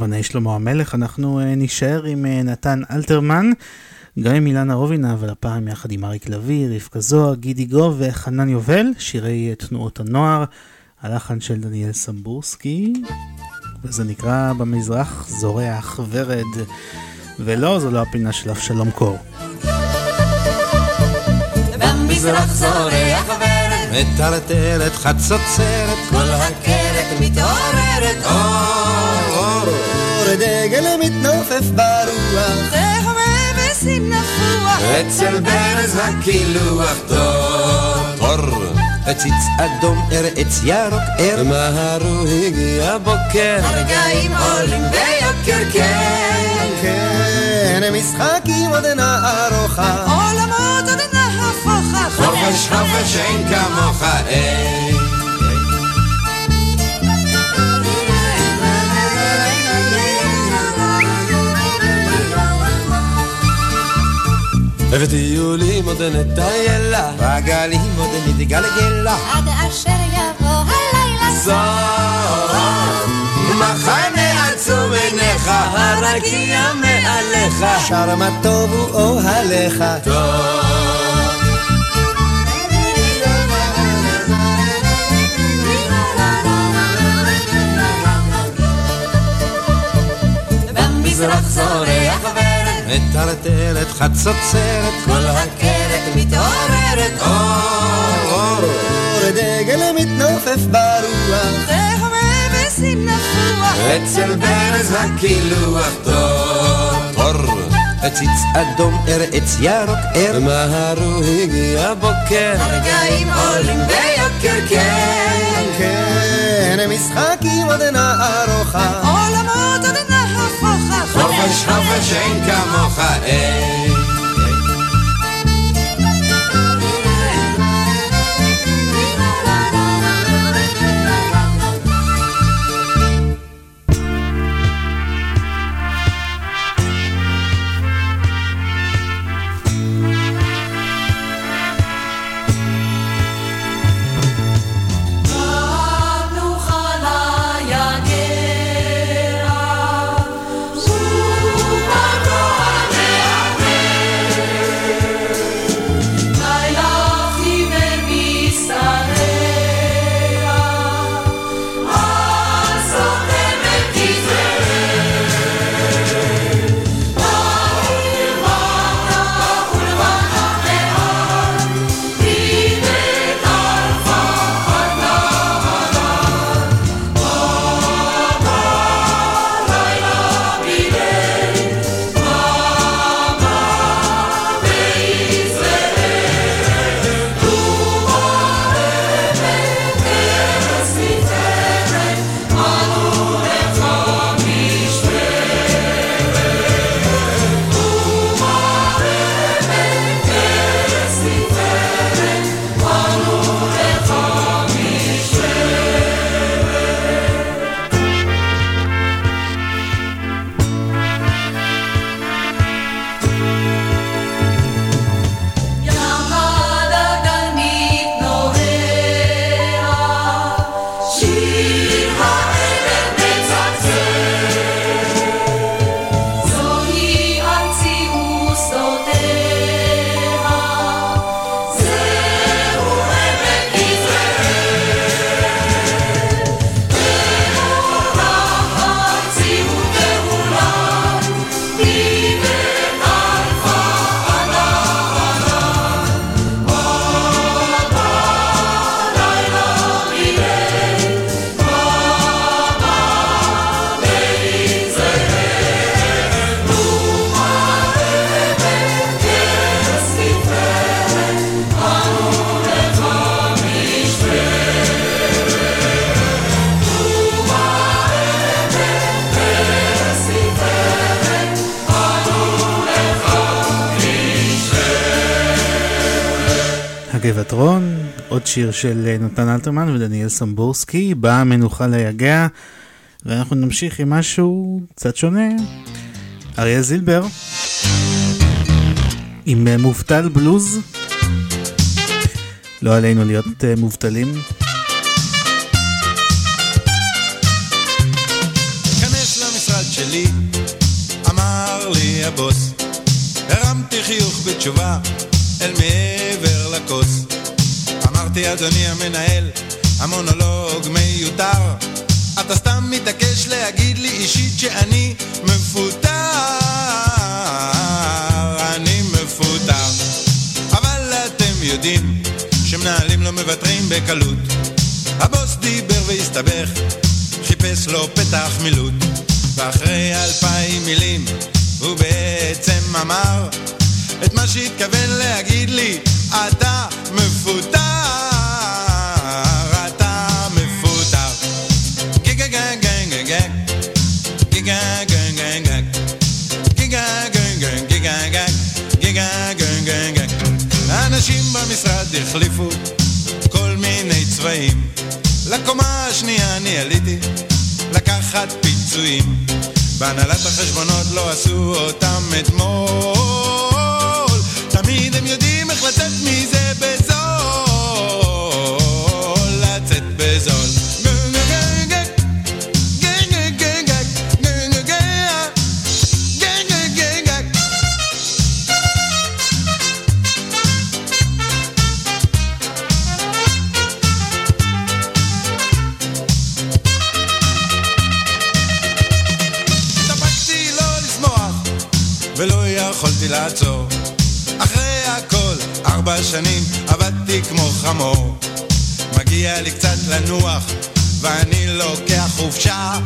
Speaker 3: סבני שלמה המלך, אנחנו אה, נישאר עם אה, נתן אלתרמן, גם עם אילנה רובינה, אבל הפעם יחד עם אריק לביא, רבקה זוהר, גידי גוב וחנן יובל, שירי אה, תנועות הנוער, הלחן של דניאל סמבורסקי, וזה נקרא במזרח זורח ורד, ולא, זו לא הפינה של אבשלום קור.
Speaker 18: במזרח זורח ורד,
Speaker 41: מטרטרת חצוצרת,
Speaker 18: כל הכרת מתעוררת אור,
Speaker 37: אור דגל מתנופף ברוח,
Speaker 18: זה הורה בסין נפוח,
Speaker 41: אצל ברז הקילוח טוב. תור, עציץ אדום, ער עץ ירוק, ער מהרו הגיע בוקר.
Speaker 18: הרגעים עולים ביוקר כן,
Speaker 37: כן, משחקים עוד נערוכה,
Speaker 18: עולמות עוד נהפוכה,
Speaker 41: חופש חופש אין כמוך, אין. וטיולים עוד נטיילה, בגלים עוד נתגלגלה.
Speaker 18: עד אשר יבוא הלילה
Speaker 41: סוף, מחנה עצום עיניך, הרקיע מעליך.
Speaker 37: שר מה טוב הוא אוהליך,
Speaker 18: במזרח זורח ורד,
Speaker 41: מטרטרת חצוצרת,
Speaker 18: כל הכרת מתעוררת.
Speaker 41: אור, אור,
Speaker 37: אור דגל מתנופף ברוח,
Speaker 18: הורה בסין נפוח,
Speaker 41: אצל ברז הקילוח טוב. אור, עציץ אדום, ער עץ ירוק, ער. מהרו הגיע בוקר.
Speaker 18: הרגעים עולים ביוקר כן,
Speaker 37: כן, משחקים עוד נערוכה,
Speaker 18: עולמות עוד נהפוכה,
Speaker 41: חופש חופש אין כמוך, אין.
Speaker 3: בגבעת רון, עוד שיר של אה, נתן אלתרמן ודניאל סמבורסקי, באה המנוחה ליגע, ואנחנו נמשיך עם משהו קצת שונה. אריה זילבר, עם אה, מובטל בלוז, לא עלינו להיות אה, מובטלים.
Speaker 5: אל מעבר לכוס. אמרתי אדוני המנהל, המונולוג מיותר, אתה סתם מתעקש להגיד לי אישית שאני מפוטר, אני מפוטר. אבל אתם יודעים שמנהלים לא מוותרים בקלות. הבוס דיבר והסתבך, חיפש לו פתח מילוט, ואחרי אלפיים מילים הוא בעצם אמר את מה שהתכוון להגיד לי, החליפו כל מיני צבעים. לקומה השנייה אני עליתי לקחת פיצויים. בהנהלת החשבונות לא עשו אותם אתמול. תמיד הם יודעים צריך לצאת מזה בזול, לצאת בזול. ולא יכולתי לעצור ארבע שנים עבדתי כמו חמור. מגיע לי קצת לנוח ואני לוקח חופשה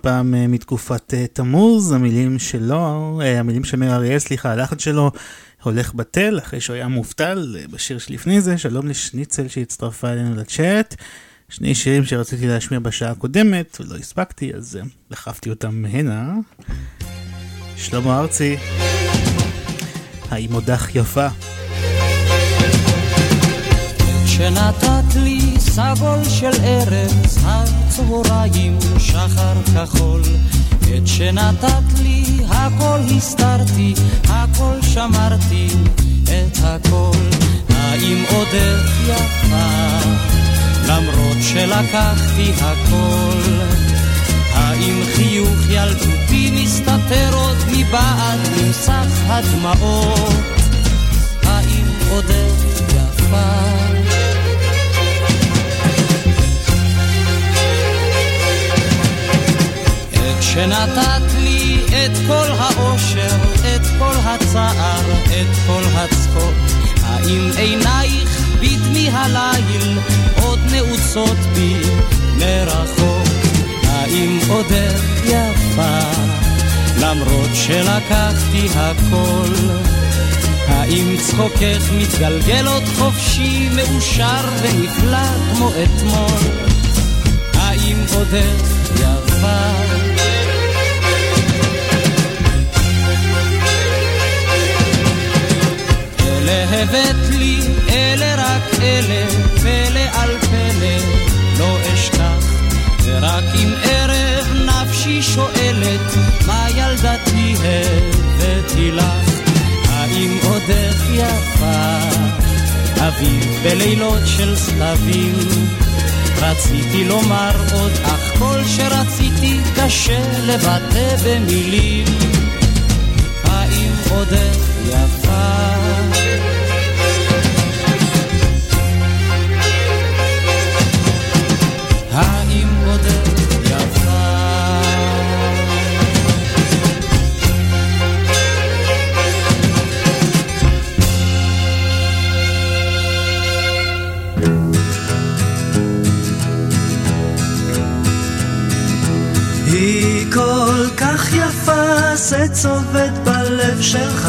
Speaker 3: הפעם אה, מתקופת אה, תמוז, המילים שלו, אה, המילים של מאיר אריאל, סליחה, הלחץ שלו הולך בטל, אחרי שהוא היה מובטל בשיר שלפני זה, שלום לשניצל שהצטרפה אלינו לצ'אט. שני שירים שרציתי להשמיע בשעה הקודמת, ולא הספקתי, אז דחפתי אותם הנה. שלמה ארצי, האם עודך יפה?
Speaker 42: שנתת לי סגול של ארץ הצהריים שחר כחול. את שנתת לי הכל הסתרתי הכל שמרתי את הכל. האם עודך יפה? למרות שלקחתי הכל. האם חיוך ילדותי מסתתר עוד מבעד נמסך הדמעות? האם עודך יפה שנתת לי את כל האושר, את כל הצער, את כל הצחוק. האם עינייך בדמי הליל עוד נעוצות בי מרחוק? האם עודך יפה למרות שלקחתי הכל? האם צחוקך מתגלגל עוד חופשי, מאושר ונפלא כמו אתמול? האם עודך יפה? אלה הבאת לי, אלה רק אלה, פלא על פלא, לא אשכח. ורק אם ערב נפשי שואלת, מה ילדתי הבאתי לך? האם עודך יפה? אביב בלילות של סתיו רציתי לומר עוד, אך כל שרציתי קשה לבטא במילים. האם עודך יפה?
Speaker 2: כל כך יפה, זה צובט בלב שלך,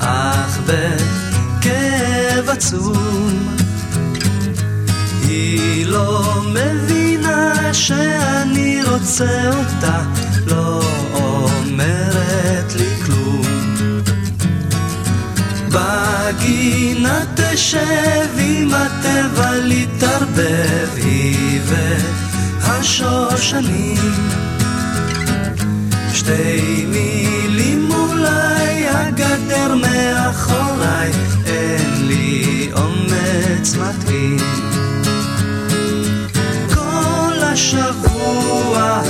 Speaker 2: אך בכאב עצום. היא לא מבינה שאני רוצה אותה, לא אומרת לי כלום. בגינה תשב עם הטבע להתערבב, היא והשושנים. שתי מילים אולי, הגדר מאחוריי, אין לי אומץ מתאים. כל השבוע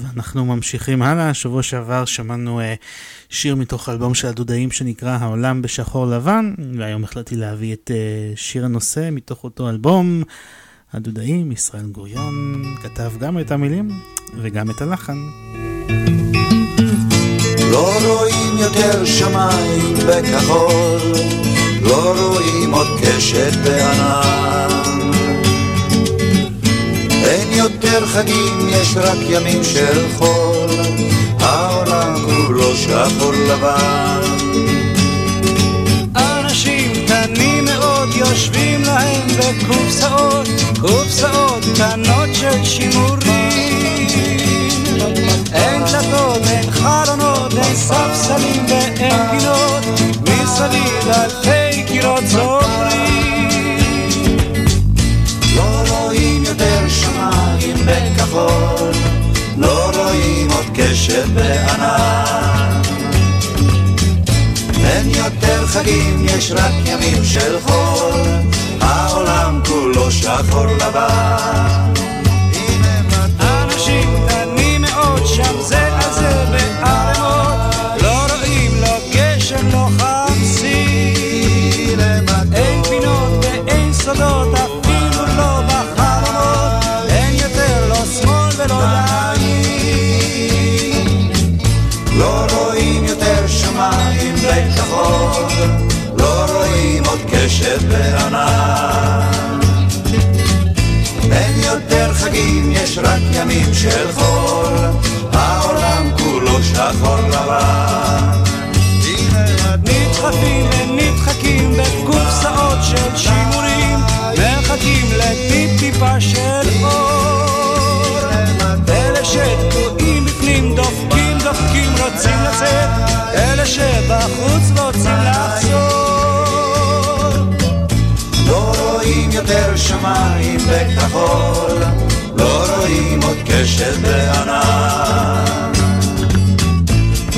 Speaker 3: ואנחנו ממשיכים הלאה. שבוע שעבר שמענו uh, שיר מתוך האלבום של הדודאים שנקרא העולם בשחור לבן, והיום החלטתי להביא את uh, שיר הנושא מתוך אותו אלבום. הדודאים, ישראל גוריון, כתב גם את המילים וגם את הלחן.
Speaker 43: לא רואים יותר שמיים בכחול, לא רואים עוד קשת בענן. יותר חגים, יש רק ימים של חול, העולם כולו שחור לבן.
Speaker 42: אנשים קטנים מאוד יושבים להם בקופסאות, קופסאות קטנות של שימורים. אין דלתות, אין חלונות, אין ספסלים ואין פינות, מסביב אלפי קירות זוכרים.
Speaker 43: בכחול, לא רואים עוד קשת בענן. אין יותר חגים, יש רק ימים של חול, העולם כולו שחור לבן. קשת בענן. אין יותר חגים, יש רק ימים של חול, העולם כולו שחור לבן.
Speaker 42: נדחפים ונדחקים בקופסאות של שימורים, מחכים לטיפ-טיפה של אור. אלה שתקועים בפנים דופקים דופקים רוצים לצאת, אלה שבחוץ רוצים
Speaker 43: יותר שמיים בכחול, לא רואים עוד קשת בענן.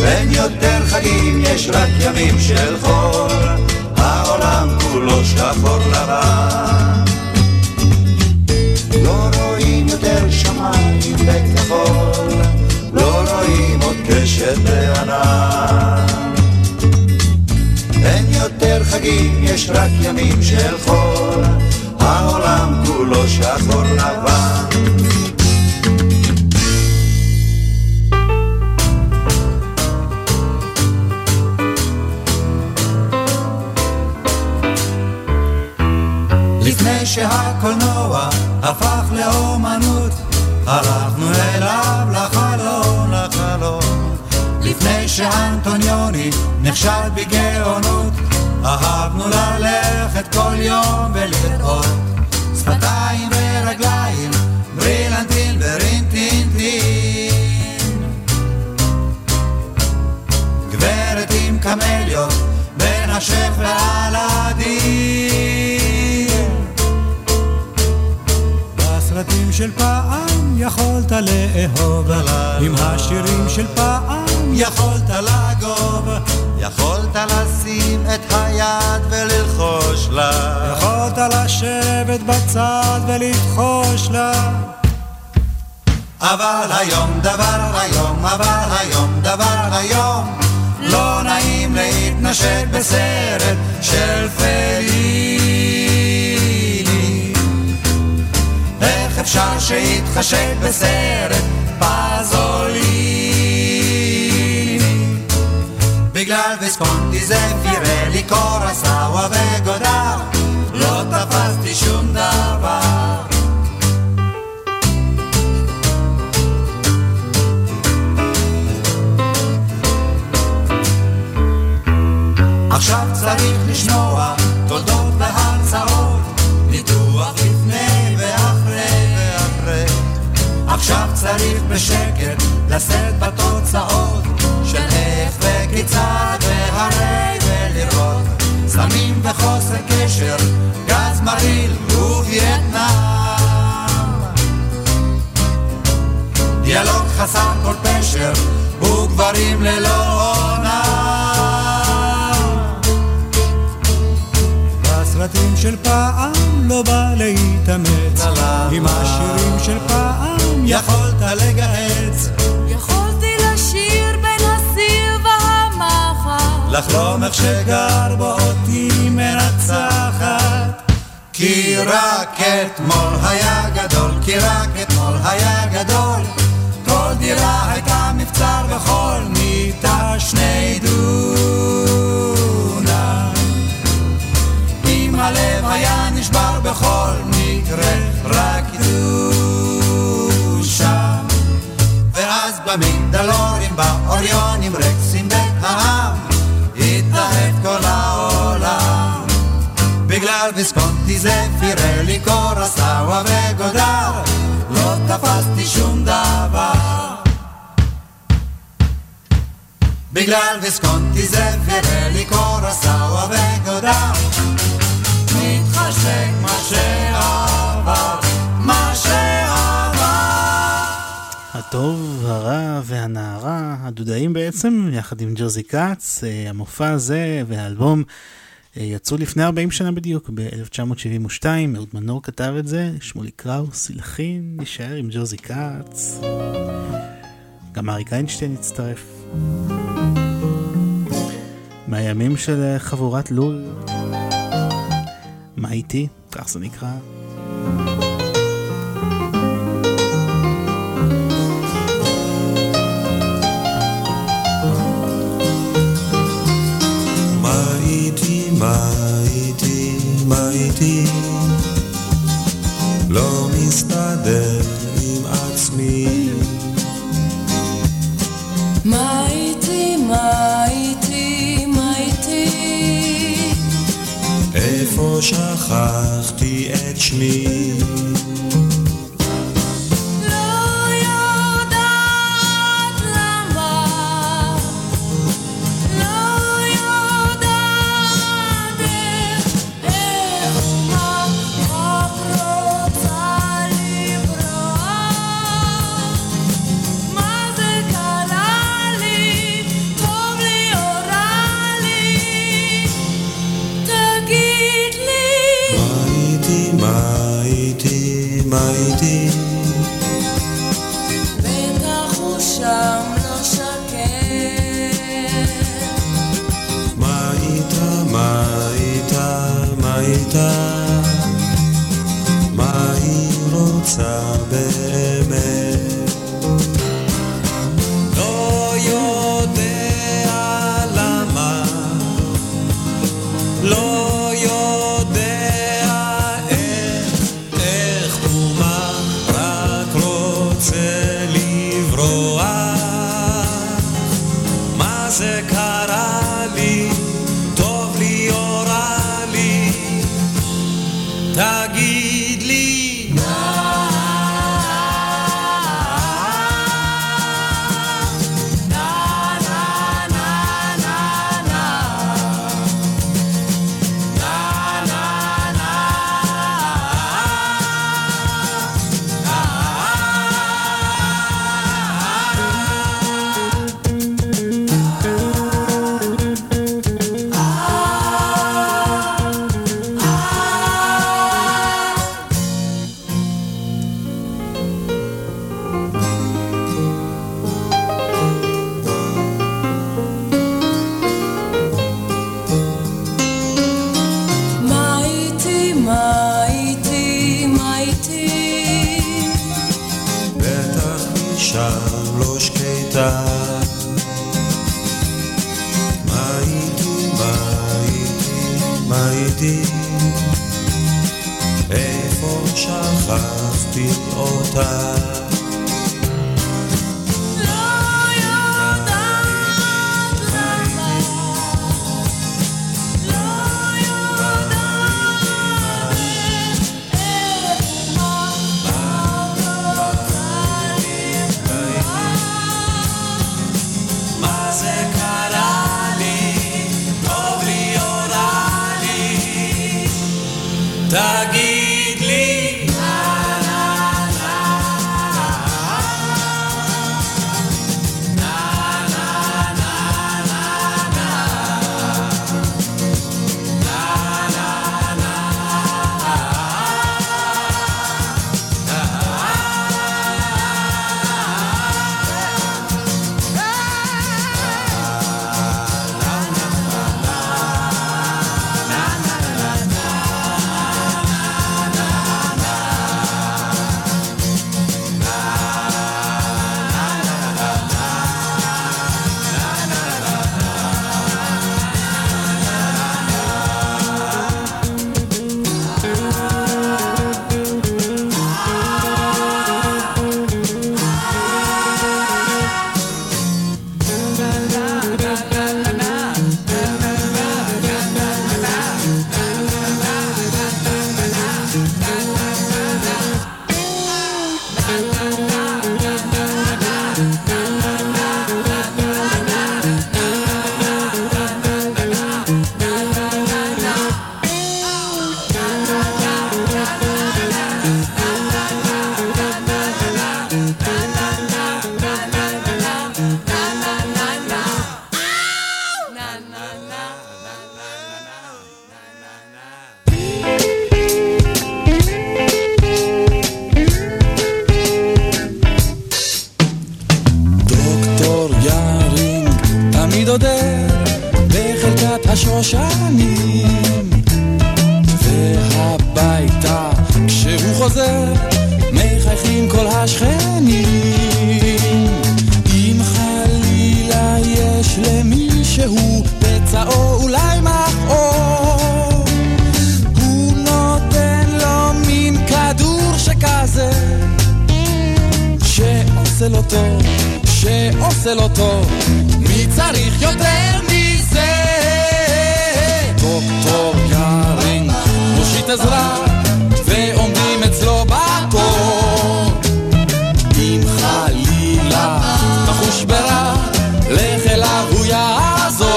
Speaker 43: אין יותר חגים, יש רק ימים של חול, העולם כולו שחור לבן. לא רואים יותר שמיים בכחול, לא רואים עוד קשת בענן. אין יותר חגים, יש רק ימים של חול, העולם כולו שחור לבן. לפני שהקולנוע הפך לאומנות, הלכנו אליו לחלום, לחלום. לפני שאנטוניוני נכשל בגאונות, אהבנו ללכת כל יום ולראות שפתיים ורגליים, ברילנטין ורינטינטין. גברת עם קמליות, בין השף והלדין.
Speaker 42: בסרטים של פעם יכולת לאהוב, עם השירים של פעם
Speaker 43: יכולת לגוב, יכולת לשים את היד וללחוש לה.
Speaker 42: יכולת לשבת בצד ולבחוש לה.
Speaker 43: אבל היום דבר היום, אבל היום דבר היום, לא נעים להתנשק בסרט של פליני. איך אפשר שיתחשק בסרט פזוליני? בגלל ויסקונטי זה פירלי, קורסאווה וגודר, לא תפסתי שום דבר. עכשיו צריך לשמוע תולדות והרצאות, ניתוח לפני ואחרי ואחרי. עכשיו צריך בשקט לשאת בתוצאות של איך וכיצד והרי ולראות סמים וחוסר קשר, גז מרעיל ווייטנאם. דיאלוג חסר כל פשר וגברים ללא עונה.
Speaker 42: בסרטים של פעם לא בא להתאמץ, עם השירים של פעם
Speaker 43: יכולת לגהץ, לחלום איך שגר בו אותי מנצחת. כי רק אתמול היה גדול, כי רק אתמול היה גדול. כל דירה הייתה מבצר וכל מיטה שני דונם. אם הלב היה נשבר בכל מקרה, רק קדושה. ואז במגדלורים, באוריונים, רקסים בית העם, כל העולם. בגלל ויסקונטי זה פירלי, קורסאווה וגודר, לא תפסתי שום דבר. בגלל ויסקונטי זה פירלי, קורסאווה וגודר, מתחשק מה שעבר, מה שעבר.
Speaker 3: הטוב, הרע והנערה, הדודאים בעצם, יחד עם ג'וזי כץ. אה, המופע הזה והאלבום אה, יצאו לפני 40 שנה בדיוק, ב-1972, אהוד מנור כתב את זה, שמולי קראוס הלחין, נשאר עם ג'וזי כץ. גם אריק איינשטיין הצטרף. מהימים של חבורת לול. מה איתי? כך זה נקרא.
Speaker 26: איתי? לא מסתדר עם עצמי.
Speaker 44: מה איתי, מה איתי, מה איתי?
Speaker 26: איפה שכחתי את שמי?
Speaker 45: שעושה לו טוב, מי צריך יותר מזה? דוקטור יארינג מושיט עזרה, ועומדים אצלו בתור. אם חלילה תחוש ברע, לך אליו הוא יעזור.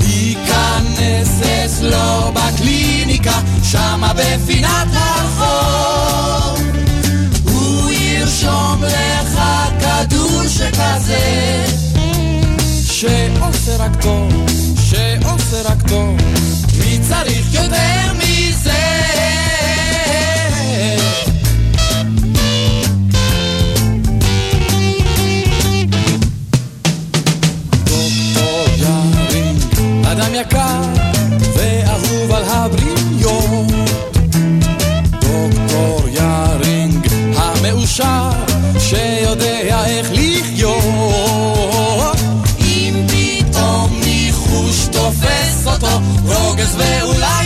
Speaker 45: ייכנס אצלו בקליניקה, שמה בפינת הרחוב. שכזה, שעושה רק טוב, שעושה רק טוב, רוגז ואולי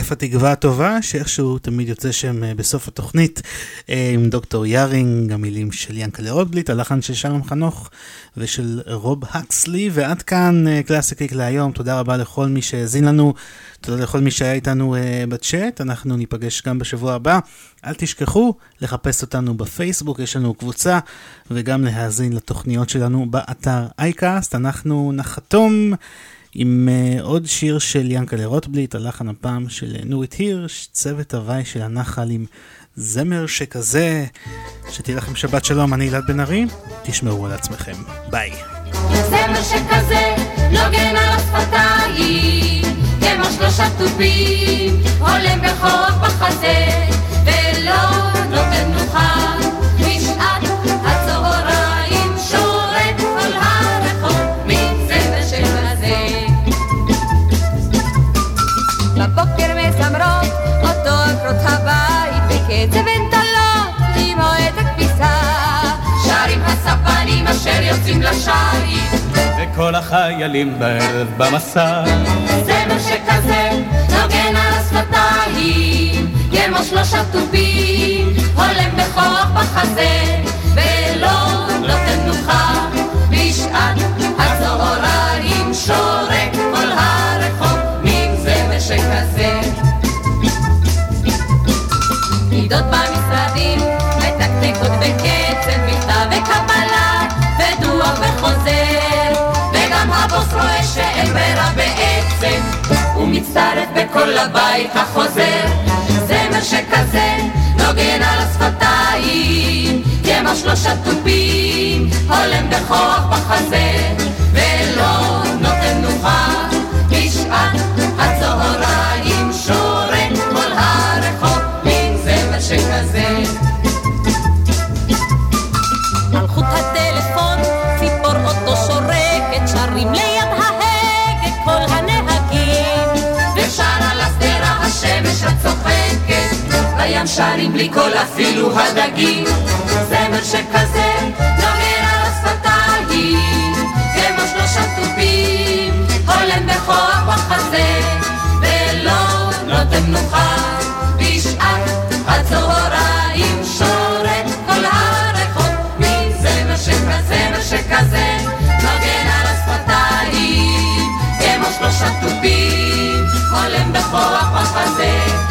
Speaker 3: כף התקווה הטובה, שאיכשהו תמיד יוצא שם אה, בסוף התוכנית אה, עם דוקטור הרינג, המילים של ינקלה רוטבליט, הלחן של שלום חנוך ושל רוב הקסלי, ועד כאן אה, קלאסי קליק להיום. תודה רבה לכל מי שהאזין לנו, תודה לכל מי שהיה איתנו בצ'אט, אנחנו ניפגש גם בשבוע הבא. אל תשכחו לחפש אותנו בפייסבוק, יש לנו קבוצה, וגם להאזין לתוכניות שלנו באתר אייקאסט. אנחנו נחתום. עם uh, עוד שיר של ינקלה רוטבליט, הלחן הפעם של אה, נורית הירש, צוות הוואי של הנחל עם זמר שכזה. שתהיה לכם שבת שלום, אני אלעד בן ארי, תשמרו על עצמכם. ביי.
Speaker 18: זמר שכזה נוגן על כמו שלושה תופים הולם בכוח בחזה ולא נותן מנוחה בשעת יוצאים לשערים.
Speaker 42: וכל החיילים בערב במסע.
Speaker 18: זמר שכזה נוגן על השפתיים. כמו שלושה תופים הולם בכוח בחזה ולא נותן מנוחה בשעת הצהריים שורק כל הרחוב מן זמר שכזה. פקידות במשרדים מתקתקות בקצב מכתב וקבלה ברירה בעצם הוא מצטרף בקול לבית החוזר. זמר שכזה נוגן על השפתיים כמו שלושה תופים הולם בכוח בחזה ולא נותן מנוחה בשעת בים שרים בלי קול אפילו הדגים. זמר שכזה נוגן על השפתיים כמו שלושה תופים הולם בכוח בחזה ולא נותן מנוחה. בשעת הצהריים שורת כל הרחוב מזמר שכזה, זמר שכזה נוגן על השפתיים יש התופים, חולם בכוח בחזה,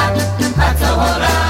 Speaker 18: Atzahora, Atzahora.